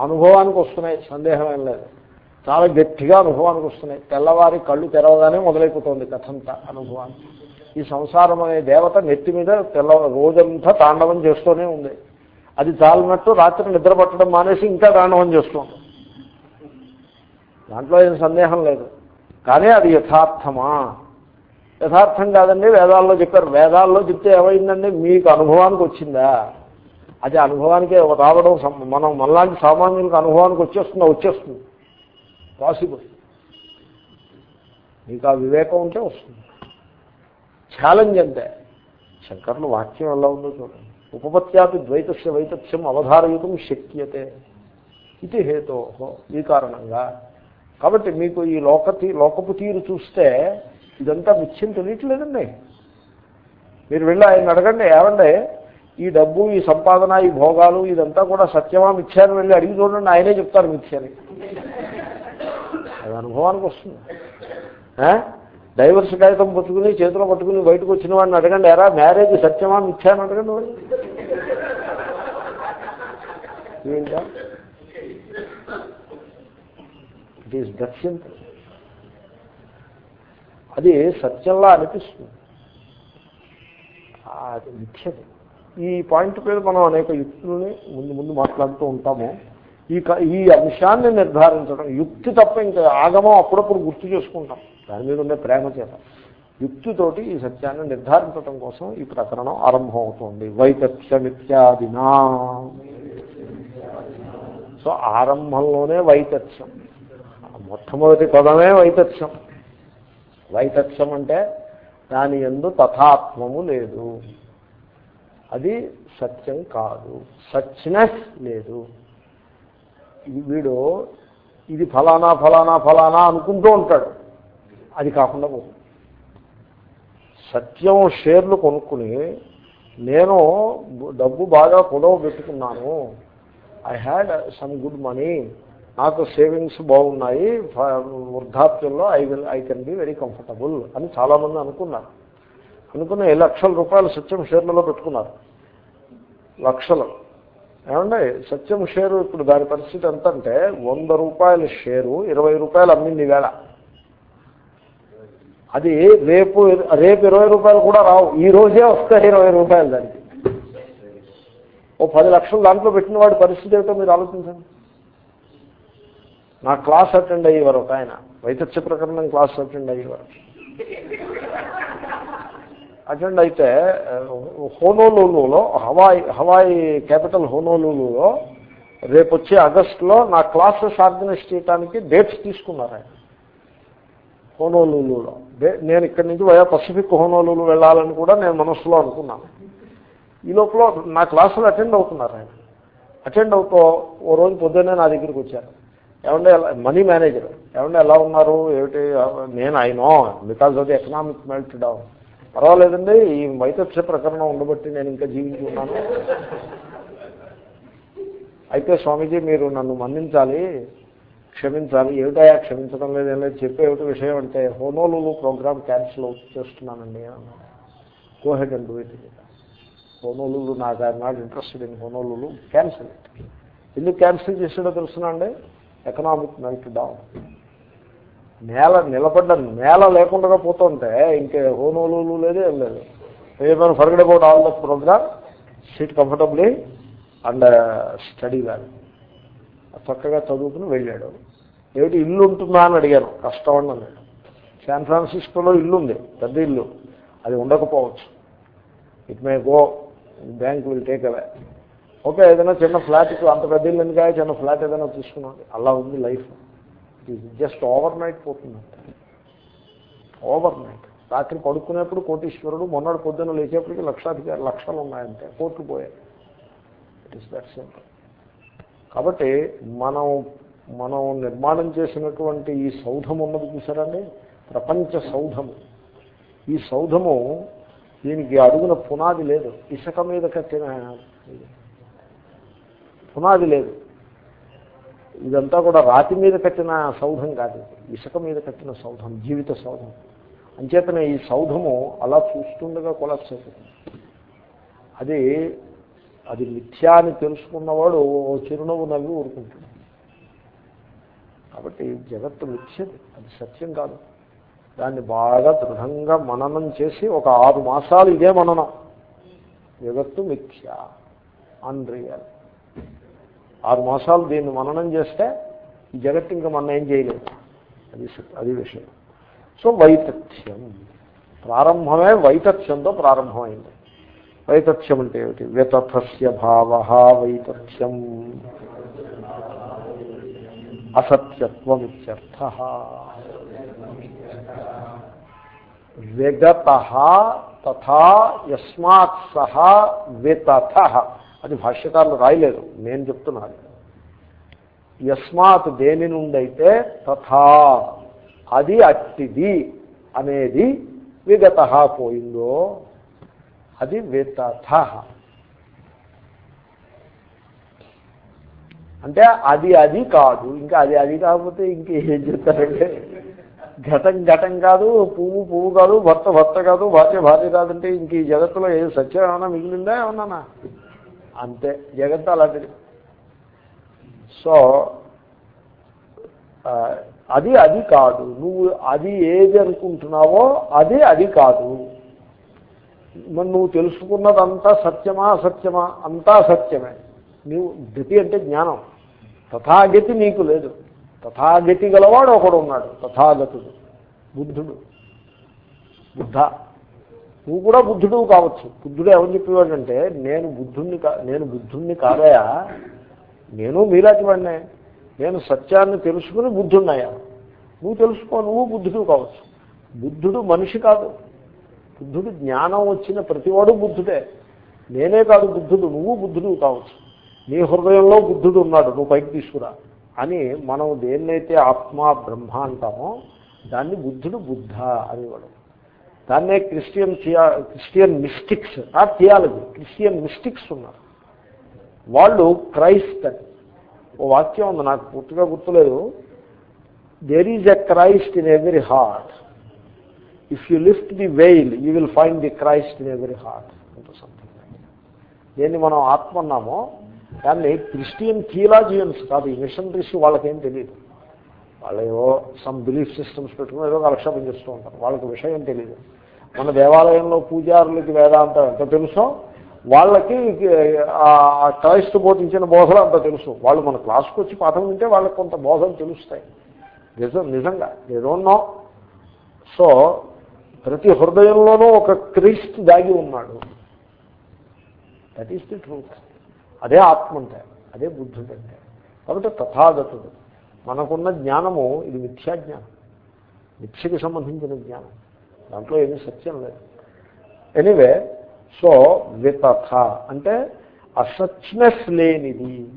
అనుభవానికి వస్తున్నాయి సందేహం ఏం లేదు. చాలా గట్టిగా అనుభవానికి వస్తున్నాయి. తెల్లవారి కళ్ళు తెరవగానే మొదలైపోతుంది కథంతా అనుభవానికి. ఈ సంసారం అనే దేవత నెత్తి మీద తెల్ల రోజంతా తాండవం చేస్తూనే ఉంది. అది చాలినట్టు రాత్రి నిద్ర పట్టడం మానేసి ఇంకా దానవం చేస్తుంది దాంట్లో ఏం సందేహం లేదు. కానీ అది యథార్థమా? యథార్థం కాదండి వేదాల్లో చెప్పారు. వేదాల్లో చెప్తే ఏమైందండి? మీకు అనుభవానికి వచ్చిందా? అది అనుభవానికి రావడం మనం మనలాంటి సామాన్యులకు అనుభవానికి వచ్చేస్తుందా? వచ్చేస్తుంది. పాసిబుల్ మీకు ఆ వివేకం ఉంటే వస్తుంది. ఛాలెంజ్ అంతే శంకర్లు వాక్యం ఎలా ఉందో చూడండి. ఉపపత్యాపి ద్వైతస్య వైతథ్యం అవధారయుతం శక్యతే. ఇది హేతో ఈ కారణంగా. కాబట్టి మీకు ఈ లోక లోకపు తీరు చూస్తే ఇదంతా మిథ్యం తెలియట్లేదండి. మీరు వెళ్ళి ఆయన అడగండి ఏమండి ఈ డబ్బు ఈ సంపాదన ఈ భోగాలు ఇదంతా కూడా సత్యమా మిథ్యాన్ని వెళ్ళి అడిగి చూడండి ఆయనే చెప్తారు మిథ్యాని. అది అనుభవానికి వస్తుంది. డైవర్స్ కాగితం పట్టుకుని చేతిలో పట్టుకుని బయటకు వచ్చిన వాడిని అడగండి ఎరా మ్యారేజ్ సత్యమా మిథ్యా? అని అడగండి వాడిని ఏంటా? ఇట్ ఈస్ దట్ సింపుల్ అది సత్యంలా అనిపిస్తుంది. అది మిథ్యది. ఈ పాయింట్ మీద మనం అనేక యుక్తులని ముందు ముందు మాట్లాడుతూ ఉంటాము. ఈ ఈ అంశాన్ని నిర్ధారించడం యుక్తి తప్ప ఇంకా ఆగమం అప్పుడప్పుడు గుర్తు చేసుకుంటాం. దాని మీద ఉండే ప్రేమ చేత. యుక్తితోటి ఈ సత్యాన్ని నిర్ధారించడం కోసం ఈ ప్రకరణం ఆరంభం అవుతుంది వైతథ్యమిత్యాదినా సో ఆరంభంలోనే వైతథ్యం మొట్టమొదటి పదమే వైతథ్యం వైతథ్యం అంటే దాని ఎందు తథాత్మము లేదు. అది సత్యం కాదు. సచ్నెస్ లేదు. వీడు ఇది ఫలానా ఫలానా ఫలానా అనుకుంటూ ఉంటాడు. అది కాకుండా పోతుంది. సత్యం షేర్లు కొనుక్కుని నేను డబ్బు బాగా పొడవ పెట్టుకున్నాను. I had some good money నాకు సేవింగ్స్ బాగున్నాయి. ఫ- వృద్ధాప్యంలో I will I can be very comfortable అని చాలామంది అనుకున్నారు. అనుకుని లక్షల రూపాయలు సత్యం షేర్లలో పెట్టుకున్నారు. లక్షలు. ఏమండి సత్యం షేరు ఇప్పుడు దాని పరిస్థితి ఎంత అంటే వంద రూపాయల షేరు ఇరవై రూపాయలు అమ్మింది వేళ. అది రేపు రేపు ఇరవై రూపాయలు కూడా రావు. ఈ రోజే వస్తాయి ఇరవై రూపాయలు దానికి. ఓ పది లక్షలు దాంట్లో పెట్టిన వాడి పరిస్థితి ఏమిటో మీరు ఆలోచించండి. నా క్లాస్ అటెండ్ అయ్యేవారు ఒక ఆయన వైతత్య ప్రకరణం క్లాస్ అటెండ్ అయ్యేవారు అటెండ్ అయితే హోనోలూలులో హవాయి హవాయి క్యాపిటల్ హోనోలూలులో రేపు వచ్చే ఆగస్టులో నా క్లాసెస్ ఆర్గనైజ్ చేయడానికి డేట్స్ తీసుకున్నారు ఆయన. హోనోలూలులో. నేను ఇక్కడి నుంచి వయా పసిఫిక్ హోనోలు వెళ్ళాలని కూడా నేను మనస్సులో అనుకున్నాను. ఈ లోపల నా క్లాసులు అటెండ్ అవుతున్నారు ఆయన. అటెండ్ అవుతూ ఓ రోజు పొద్దున్నే నా దగ్గరికి వచ్చారు. ఏమంటే మనీ మేనేజర్ ఏమంటే ఎలా ఉన్నారు? ఏమిటి? నేను I know because of the economic meltdown. పర్వాలేదండి ఈ వైతక్ష ప్రకరణం ఉండబట్టి నేను ఇంకా జీవించుకున్నాను అయితే స్వామీజీ మీరు నన్ను మన్నించాలి. క్షమించాలి. ఏమిటయా క్షమించడం లేదు ఏం లేదు చెప్పే విషయం అంటే హోనోలు ప్రోగ్రామ్ క్యాన్సిల్ చేస్తున్నానండి అన్నాడు. Go ahead and do it నాకు I not interested in Honolulu cancel ఎందుకు క్యాన్సిల్ చేసాడో తెలుసునండి ఎకనామిక్ మెల్ట్ డౌన్ నేల నిలబడ్డ నేల లేకుండా పోతుంటే ఇంకే హోనోలు లేదు ఏం లేదు. ఏమైనా forget about all the program sit comfortable and study వ్యాల్ చక్కగా చదువుకుని వెళ్ళాడు. ఏమిటి ఇల్లు ఉంటుందా అని అడిగాను. కష్టం అని అన్నాడు. శాన్ ఫ్రాన్సిస్కోలో ఇల్లు ఉంది పెద్ద ఇల్లు. అది ఉండకపోవచ్చు. It may go bank will take away. Okay ఏదైనా చిన్న ఫ్లాట్ అంత పెద్ద ఇల్లు ఎందుక చిన్న ఫ్లాట్ ఏదైనా తీసుకున్నాను అలా ఉంది లైఫ్. జస్ట్ ఓవర్ నైట్ పోతుందంట ఓవర్ నైట్ రాత్రి పడుకునేప్పుడు కోటీశ్వరుడు మొన్నటి పొద్దున్న లేచేప్పటికి లక్షాధికారి లక్షలు ఉన్నాయంటే కోట్లు పోయాయి. ఇట్ ఈస్ దట్ సింపుల్ కాబట్టి మనం మనం నిర్మాణం చేసినటువంటి ఈ సౌధం ఉన్నది చూసారండి ప్రపంచ సౌధము. ఈ సౌధము దీనికి అడుగున పునాది లేదు. ఇసుక మీద కట్టిన పునాది లేదు. ఇదంతా కూడా రాతి మీద కట్టిన సౌధం కాదు. ఇసుక మీద కట్టిన సౌధం జీవిత సౌధం. అంచేతనే ఈ సౌధము అలా చూస్తుండగా కొలాప్స్ అయిపోతుంది అది అది మిథ్యా అని తెలుసుకున్నవాడు ఓ చిరునవ్వు నవ్వి ఊరుకుంటుంది కాబట్టి జగత్తు మిథ్యది. అది సత్యం కాదు. దాన్ని బాగా దృఢంగా మననం చేసి ఒక ఆరు మాసాలు ఇదే మననం. జగత్తు మిథ్య. అన్రియల్ ఆరు మాసాలు దీన్ని మననం చేస్తే ఈ జగత్తు ఇంకా మనం ఏం చేయలేదు అది అది విషయం. సో వైతథ్యం. ప్రారంభమే వైతథ్యంతో ప్రారంభమైంది. వైతథ్యం అంటే ఏమిటి వ్యతథస్య భావ వైతథ్యం. అసత్యత్వమిత్యర్థ. విగత తథా యస్మాత్ సహ వితథ. అది భాష్యకారులు రాయలేదు నేను చెప్తున్నాను. యస్మాత్ దేని నుండైతే తథా అది అట్టిది అనేది విగత పోయిందో అది వేతాథ అంటే అది అది కాదు ఇంకా అది అది కాకపోతే ఇంకేం చెప్తారంటే ఘటం ఘటం కాదు పువ్వు పువ్వు కాదు భర్త భర్త కాదు భార్య భార్య కాదంటే ఇంక ఈ జగత్తులో ఏ సత్యం ఏమన్నా మిగిలిందా ఏమన్నా అంతే జగత్తు అలాంటిది. సో అది అది కాదు. నువ్వు అది ఏది అనుకుంటున్నావో అది అది కాదు. మరి నువ్వు తెలుసుకున్నదంతా సత్యమా అసత్యమా? అంతా సత్యమే. నువ్వు గతి అంటే జ్ఞానం. తథాగతి నీకు లేదు. తథాగతి గలవాడు ఒకడు ఉన్నాడు తథాగతుడు. బుద్ధుడు. బుద్ధ. నువ్వు కూడా బుద్ధుడు కావచ్చు. బుద్ధుడు ఏమని చెప్పేవాడంటే నేను బుద్ధుణ్ణి కా నేను బుద్ధుణ్ణి కాదయా. నేను మీలాంటి వాడినే నేను సత్యాన్ని తెలుసుకుని బుద్ధుణ్ణయ్యా. నువ్వు తెలుసుకో నువ్వు బుద్ధుడు కావచ్చు. బుద్ధుడు మనిషి కాదు. బుద్ధుడు జ్ఞానం వచ్చిన ప్రతివాడు బుద్ధుడే. నేనే కాదు బుద్ధుడు నువ్వు బుద్ధుడు కావచ్చు. నీ హృదయంలో బుద్ధుడు ఉన్నాడు నువ్వు పైకి తీసుకురా అని మనం దేన్నైతే ఆత్మ బ్రహ్మ అంటామో దాన్ని బుద్ధుడు బుద్ధ అనేవాడు. దాన్నే క్రిస్టియన్ క్రిస్టియన్ మిస్టిక్స్ ఆ థియాలజీ క్రిస్టియన్ మిస్టిక్స్ ఉన్నారు. వాళ్ళు క్రైస్ట్ అని. ఓ వాక్యం ఉంది నాకు పూర్తిగా గుర్తులేదు. There is a Christ in every heart. If you lift the veil you will find the Christ in every heart అంటూ సంథింగ్ దేన్ని మనం ఆత్మ అన్నామో దాన్ని క్రిస్టియన్ థియలాజియన్స్ కాదు ఈ మిషనరీస్ వాళ్ళకేం తెలియదు వాళ్ళు ఏవో సమ్ బిలీఫ్ సిస్టమ్స్ పెట్టుకుని ఏదో కలక్షేపం చేస్తూ ఉంటారు. వాళ్ళకి విషయం తెలియదు మన దేవాలయంలో పూజారులకి వేదాంతం ఎంత తెలుసో వాళ్ళకి ఆ క్రైస్ట్ బోధించిన బోధలు అంత తెలుసు. వాళ్ళు మన క్లాస్కి వచ్చి పాఠం వింటే వాళ్ళకి కొంత బోధలు తెలుస్తాయి. నిజం నిజంగా. ఏదో నో సో ప్రతి హృదయంలోనూ ఒక క్రీస్తు దాగి ఉన్నాడు. దట్ ఈస్ ది ట్రూత్ అదే ఆత్మ అంటే అదే బుద్ధుడు అంటే. కాబట్టి తథాగతుడు. మనకున్న జ్ఞానము ఇది మిథ్యా జ్ఞానం మిథ్యకి సంబంధించిన జ్ఞానం. దాంట్లో ఏమీ సత్యం లేదు. ఎనీవే సో వితథ అంటే అసచ్నెస్ లేనిది.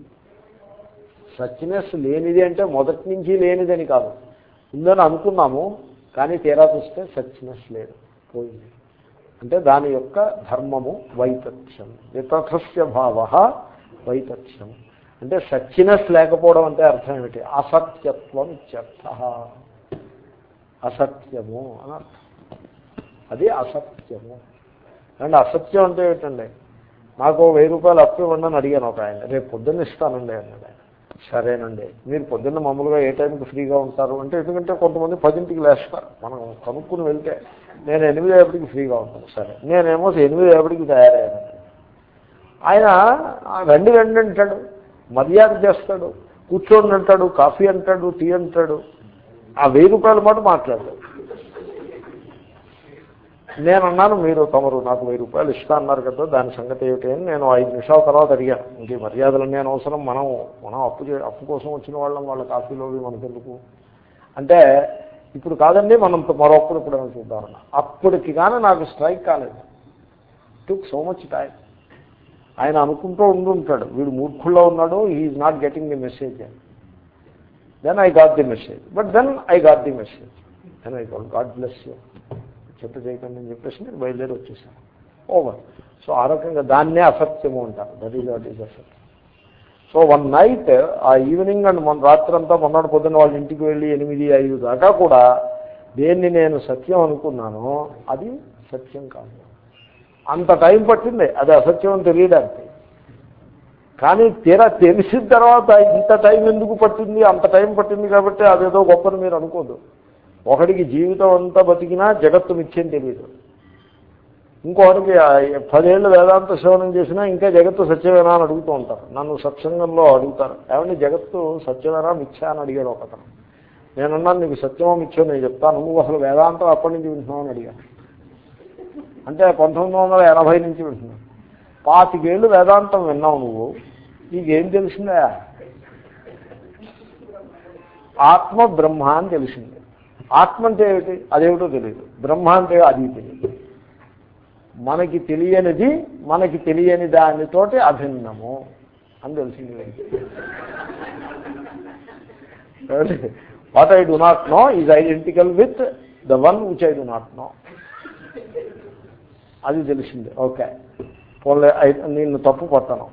సచ్నెస్ లేనిది అంటే మొదటి నుంచి లేనిదని కాదు. ఉందని అనుకున్నాము కానీ తీరా చూస్తే సచ్నెస్ లేదు పోయింది. అంటే దాని యొక్క ధర్మము వైతథ్యం వితథస్య భావ వైతథ్యం అంటే సచ్చినెస్ లేకపోవడం అంటే అర్థం ఏమిటి? అసత్యత్వం ఇత్యర్థ. అసత్యము అని అర్థం. అది అసత్యము. అండ్ అసత్యం అంటే ఏమిటండి? నాకు వెయ్యి రూపాయలు అప్పు ఇవ్వండి అని అడిగాను ఒక ఆయన. రేపు పొద్దున్న ఇస్తానండి అన్నాడు సరేనండి. మీరు పొద్దున్న మామూలుగా ఏ టైంకి ఫ్రీగా ఉంటారు అంటే ఎందుకంటే కొంతమంది పదింటికి లేస్తారు. మనం కనుక్కుని వెళ్తే నేను ఎనిమిది ఏపటికి ఫ్రీగా ఉంటాను. సరే. నేనేమో ఎనిమిది ఏపటికి తయారయ్యాను. ఆయన రెండు రెండు అంటాడు. మర్యాద చేస్తాడు. కూర్చోండి అంటాడు. కాఫీ అంటాడు టీ అంటాడు. ఆ వెయ్యి రూపాయల మాట మాట్లాడతాడు నేను అన్నాను మీరు తమరు నాకు వెయ్యి రూపాయలు ఇస్తా అన్నారు కదా దాని సంగతి ఏమిటి అని నేను ఐదు నిమిషాల తర్వాత అడిగాను ఇంక మర్యాదలన్నీ అవసరం మనం మనం అప్పు చే అప్పు కోసం వచ్చిన వాళ్ళం వాళ్ళ కాఫీలో మనకు ఎందుకు అంటే ఇప్పుడు కాదండి మనం మరొకరు ఇప్పుడు చూద్దామన్న. అప్పటికి కానీ నాకు స్ట్రైక్ కాలేదు. టుక్ సో మచ్ టైం ఆయన అనుకుంటూ ఉండుంటాడు వీడు మూర్ఖుల్లో ఉన్నాడు he's not getting the message then I got the message but then I got the message then I got God bless you చింత చేయకండి అని చెప్పేసి నేను బయలుదేరి వచ్చేసాను. ఓవర్ సో ఆ రకంగా దాన్నే అసత్యము అంటారు. దట్ ఈజ్ వాట్ ఈజ్ అసత్యం. సో వన్ నైట్ ఆ ఈవినింగ్ అండ్ మొన్న రాత్రంతా మొన్నటి పొద్దున్న వాళ్ళ ఇంటికి వెళ్ళి ఎనిమిది ఐదు దాకా కూడా దేన్ని నేను సత్యం అనుకున్నానో అది సత్యం కాదు. అంత టైం పట్టింది. అది అసత్యం అని తెలియడానికి. కానీ తీరా తెలిసిన తర్వాత ఇంత టైం ఎందుకు పట్టింది? అంత టైం పట్టింది కాబట్టి అదేదో గొప్పని మీరు అనుకోదు ఒకడికి జీవితం అంతా బతికినా జగత్తు మిథ్యం తెలియదు ఇంకొకటికి పదేళ్ళు వేదాంత శ్రవణం చేసినా ఇంకా జగత్తు సత్యమేనా అని అడుగుతూ ఉంటారు. నన్ను సత్సంగంలో అడుగుతారు. ఏమంటే జగత్తు సత్యమేనా మిథ్యా అని అడిగాడు ఒకతను. నేనున్నాను నీకు సత్యమో మిథ్యో నేను చెప్తాను. నువ్వు అసలు వేదాంతం అప్పటి నుంచి వింటున్నావు అని అడిగాను. అంటే పంతొమ్మిది వందల ఎనభై నుంచి వింటున్నావు పాతికేళ్ళు వేదాంతం విన్నావు నువ్వు. నీకేం తెలిసిందా? ఆత్మ బ్రహ్మ అని తెలిసింది. ఆత్మ అంటే ఏమిటి? అదేమిటో తెలియదు బ్రహ్మ అంటే అది తెలియదు మనకి తెలియనిది మనకి తెలియని దానితోటి అభిన్నము అని తెలిసింది what I do not know is identical with the one which I do not know అది తెలిసింది. ఓకే పోలే నేను తప్పు పట్టను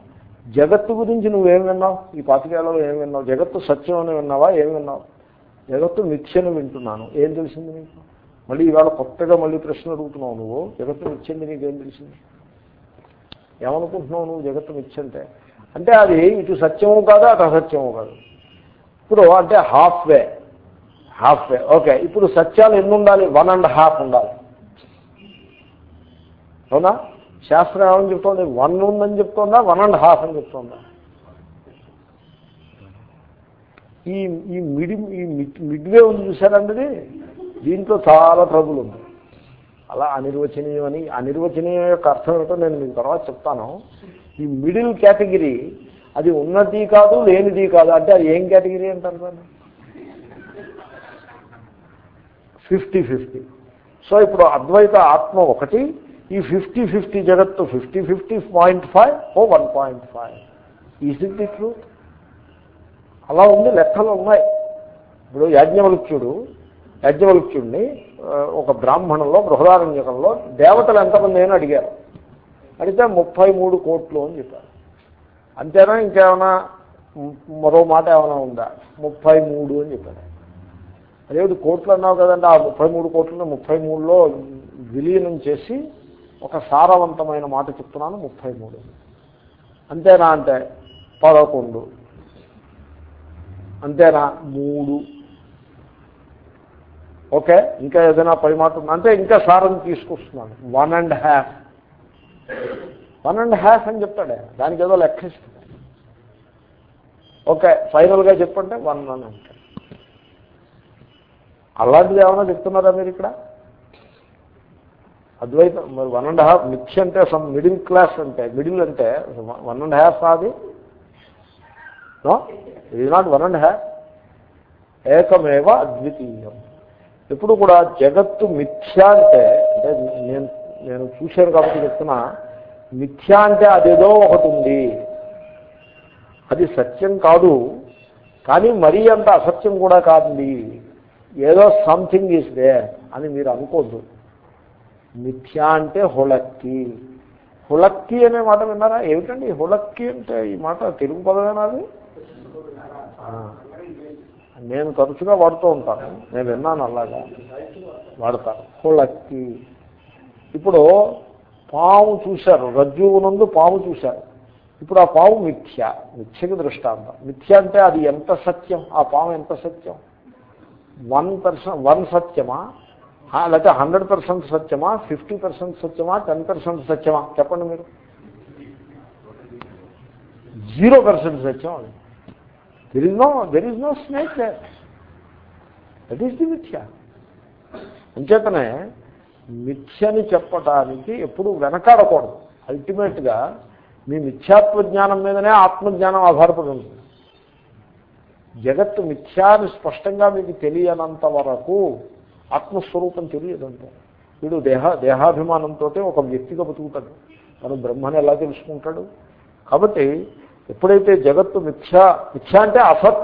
జగత్తు గురించి నువ్వేం విన్నావు? ఈ పాతికేళ్ళలో ఏం విన్నావు? జగత్తు సత్యం అని విన్నావా? ఏం విన్నావు? జగత్తు మిథ్యను వింటున్నాను. ఏం తెలిసింది నీకు? మళ్ళీ ఇవాళ కొత్తగా మళ్ళీ ప్రశ్న అడుగుతున్నావు నువ్వు. జగత్తు మిథ్యంది నీకేం తెలిసింది? ఏమనుకుంటున్నావు నువ్వు జగత్తు మిథ్యంటే? అంటే అది ఇటు సత్యము కాదు అటు అసత్యము కాదు. ఇప్పుడు అంటే half way half way okay ఇప్పుడు సత్యాలు ఎన్ని ఉండాలి వన్ అండ్ హాఫ్ ఉండాలి. అవునా? శాస్త్రం ఏమని చెప్తోంది? వన్ ఉందని చెప్తోందా? వన్ అండ్ హాఫ్ అని చెప్తోందా? ఈ ఈ మిడి ఈ మిడ్వే ఉంది చూసారండి దీంట్లో చాలా ట్రబుల్ ఉంది. అలా అనిర్వచనీయం అని అనిర్వచనీయం యొక్క అర్థం ఏంటో నేను మీకు తర్వాత చెప్తాను. ఈ మిడిల్ కేటగిరీ అది ఉన్నది కాదు లేనిది కాదు అంటే అది ఏం కేటగిరీ అంటారు దాన్ని? ఫిఫ్టీ ఫిఫ్టీ సో ఇప్పుడు అద్వైత ఆత్మ ఒకటి ఈ ఫిఫ్టీ ఫిఫ్టీ జగత్తు fifty fifty point five oh one point five is it the truth అలా ఉంది లెక్కలు ఉన్నాయి. ఇప్పుడు యాజ్ఞవల్క్యుడు యాజ్ఞవల్క్యుడిని ఒక బ్రాహ్మణంలో బృహదారణ్యకంలో దేవతలు ఎంతమంది అని అడిగారు. అడిగితే ముప్పై మూడు కోట్లు అని చెప్పారు. అంతేనా ఇంకేమైనా మరో మాట ఏమైనా ఉందా? ముప్పై మూడు అని చెప్పారు. అదేవిధ కోట్లు అన్నావు కదండి ఆ ముప్పై మూడు కోట్లను ముప్పై మూడులో విలీనం చేసి ఒక సారవంతమైన మాట చెప్తున్నాను ముప్పై మూడు. అంతేనా అంటే పదకొండు. అంతేనా? మూడు. ఓకే ఇంకా ఏదైనా పై మాట అంటే ఇంకా సారం తీసుకొస్తున్నాను. One and half one and half అని చెప్తాడే. దానికి ఏదో లెక్క ఇస్తుంది ఓకే ఫైనల్గా చెప్పంటే వన్ అని అంటే అలాంటిది ఏమైనా చెప్తున్నారా మీరు ఇక్కడ? అద్వైతం మరి వన్ అండ్ హాఫ్ మిక్స్ అంటే సమ్ మిడిల్ క్లాస్ అంటే మిడిల్ అంటే వన్ అండ్ హాఫ్ అది నో? ఇది నాట్ వన్ అండ్ హ్యాఫ్ ఏకమేవ అద్వితీయం. ఎప్పుడు కూడా జగత్తు మిథ్య అంటే అంటే నేను నేను చూశాను కాబట్టి చెప్తున్నా మిథ్య అంటే అదేదో ఒకటి ఉంది. అది సత్యం కాదు. కానీ మరీ అంత అసత్యం కూడా కాదండి. ఏదో సంథింగ్ ఈస్ దే అని మీరు అనుకోద్దు. మిథ్య అంటే హుళక్కి. హుళక్కి అనే మాట విన్నారా? ఏమిటండి హుళక్కి అంటే ఈ మాట తెలుగు పదమేనా అది? నేను తరచుగా వాడుతూ ఉంటాను. నేను విన్నాను అలాగా. వాడతాను హుళక్కి ఇప్పుడు పాము చూశారు. రజ్జువునందు పాము చూశారు. ఇప్పుడు ఆ పాము మిథ్య. మిథ్యకి దృష్టాంతం. మిథ్య అంటే అది ఎంత సత్యం? ఆ పాము ఎంత సత్యం? వన్ పర్సెంట్ వన్ సత్యమా? లేకపోతే హండ్రెడ్ పర్సెంట్ సత్యమా? ఫిఫ్టీ పర్సెంట్ సత్యమా? టెన్ పర్సెంట్ సత్యమా? చెప్పండి మీరు. జీరో పర్సెంట్ సత్యం అది. There is no there is no snake that is the మిథ్య అంచేతనే మిథ్యని చెప్పటానికి ఎప్పుడు వెనకాడకూడదు. అల్టిమేట్గా మీ మిథ్యాత్వ జ్ఞానం మీదనే ఆత్మజ్ఞానం ఆధారపడి ఉంటుంది. జగత్తు మిథ్యాన్ని స్పష్టంగా మీకు తెలియనంత వరకు ఆత్మస్వరూపం తెలియదంటే వీడు దేహ దేహాభిమానంతో ఒక వ్యక్తిగా బతుకుతాడు. తను బ్రహ్మని ఎలా తెలుసుకుంటాడు? కాబట్టి ఎప్పుడైతే జగత్తు మిథ్యా మిథ్య అంటే అసత్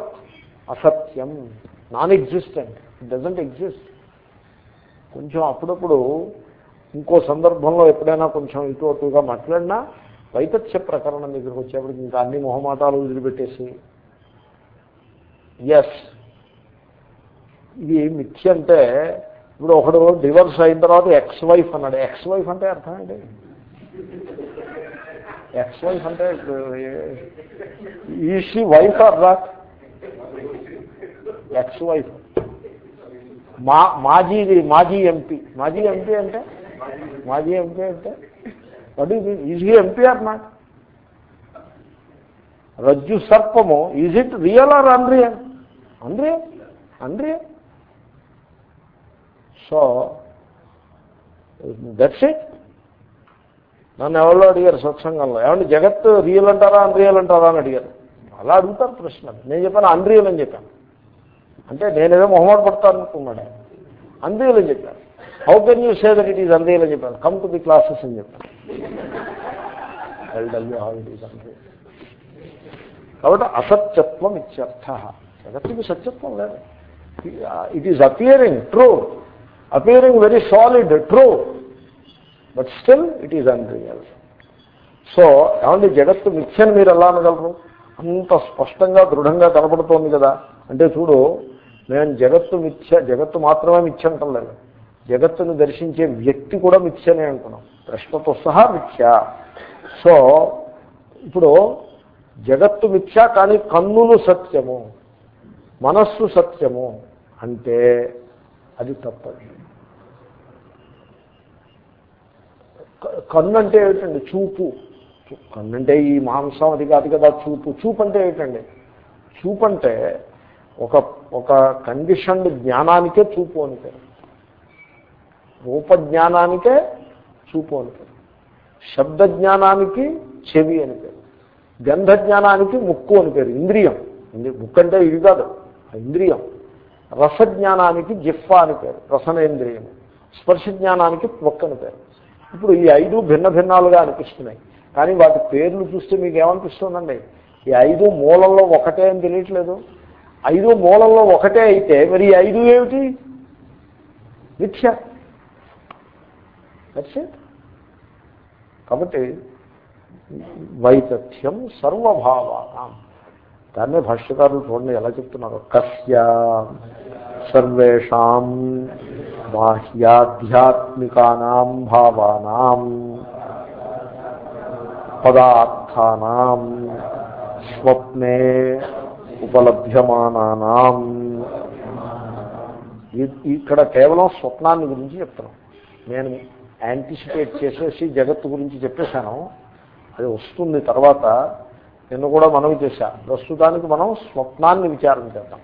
అసత్యం non existent it doesn't exist కొంచెం అప్పుడప్పుడు ఇంకో సందర్భంలో ఎప్పుడైనా కొంచెం ఇటు అటుగా మాట్లాడినా వైతథ్య ప్రకరణం దగ్గరికి వచ్చేప్పటికి ఇంకా అన్ని మొహమాటాలు వదిలిపెట్టేసి ఎస్ ఇది మిథ్య అంటే ఇప్పుడు ఒకడు డివర్స్ అయిన తర్వాత ఎక్స్ వైఫ్ అన్నాడు. ఎక్స్ వైఫ్ అంటే అర్థం ఏంటి? ఎక్స్ వైఫ్ అంటే is she wife or not ex wife మా మాజీ మాజీ ఎంపీ. మాజీ ఎంపీ అంటే? మాజీ ఎంపీ అంటే? What is is he MP or not రజ్జు సర్పము is it real or unreal unreal unreal so that's it నన్ను ఎవరో అడిగారు సత్సంగంలో ఏమంటే జగత్ రియల్ అంటారా అన్రియల్ అంటారా అని అడిగారు. అలా అడుగుతారు ప్రశ్న నేను చెప్పాను అన్రియల్ అని చెప్పాను. అంటే నేనేదో మొహమాట పడతాను అనుకున్నాడు. అన్రియల్ అని చెప్పాను how can you say that it is unreal అని చెప్పాను కమ్ టు ది క్లాసెస్ అని చెప్పాను ఇట్ కాబట్టి అసత్యత్వం ఇత్యర్థ. జగత్తుకి సత్యత్వం లేదు. It is appearing true appearing very solid true but still it is unreal. So ఏమంటే జగత్తు మిథ్యను మీరు ఎలా అనగలరు? అంత స్పష్టంగా దృఢంగా కనపడుతోంది కదా. అంటే చూడు నేను జగత్తు మిథ్య జగత్తు మాత్రమే మిథ్య అంటలేదు జగత్తును దర్శించే వ్యక్తి కూడా మిథ్యనే అంటున్నాం. ప్రశ్నతో సహా మిథ్య. సో ఇప్పుడు జగత్తు మిథ్య కానీ కన్నులు సత్యము మనస్సు సత్యము అంటే అది తప్పదు క- కన్ను అంటే ఏమిటండి? చూపు. చూ- కన్ను అంటే ఈ మాంసం అది కాదు కదా చూపు. చూపు అంటే ఏమిటండి? చూపు అంటే ఒక ఒక కండిషన్డ్ జ్ఞానానికే చూపు అని పేరు. రూప చూపు అని పేరు. శబ్ద జ్ఞానానికి చెవి అని పేరు. గంధ జ్ఞానానికి ముక్కు అని పేరు. ఇంద్రియం. ఇంద్రి- ముక్కు అంటే ఇది కాదు. ఇంద్రియం. రస జ్ఞానానికి జిఫ్ఫ అని పేరు. రసనేంద్రియం స్పర్శ జ్ఞానానికి త్వక్ అని పేరు. ఇప్పుడు ఈ ఐదు భిన్న భిన్నాలుగా అనిపిస్తున్నాయి. కానీ వాటి పేర్లు చూస్తే మీకు ఏమనిపిస్తుందండి ఈ ఐదు మూలంలో ఒకటే అని తెలియట్లేదు. ఐదు మూలంలో ఒకటే అయితే మరి ఈ ఐదు ఏమిటి? మిథ్య. కాబట్టి వైతథ్యం సర్వభావానం. దాన్నే భాష్యకారులు చూడండి ఎలా చెప్తున్నారు. కస్య సర్వేషాం బాహ్యాధ్యాత్మికానాం భావానాం పదార్థానాం స్వప్నే ఉపలభ్యమానానాం ఇక్కడ కేవలం స్వప్నాన్ని గురించి చెప్తున్నాం. నేను యాంటిసిపేట్ చేసేసి జగత్తు గురించి చెప్పేశాను. అది వస్తుంది తర్వాత. నిన్ను కూడా మనవి చేశా. ప్రస్తుతానికి మనం స్వప్నాన్ని విచారం చేద్దాం.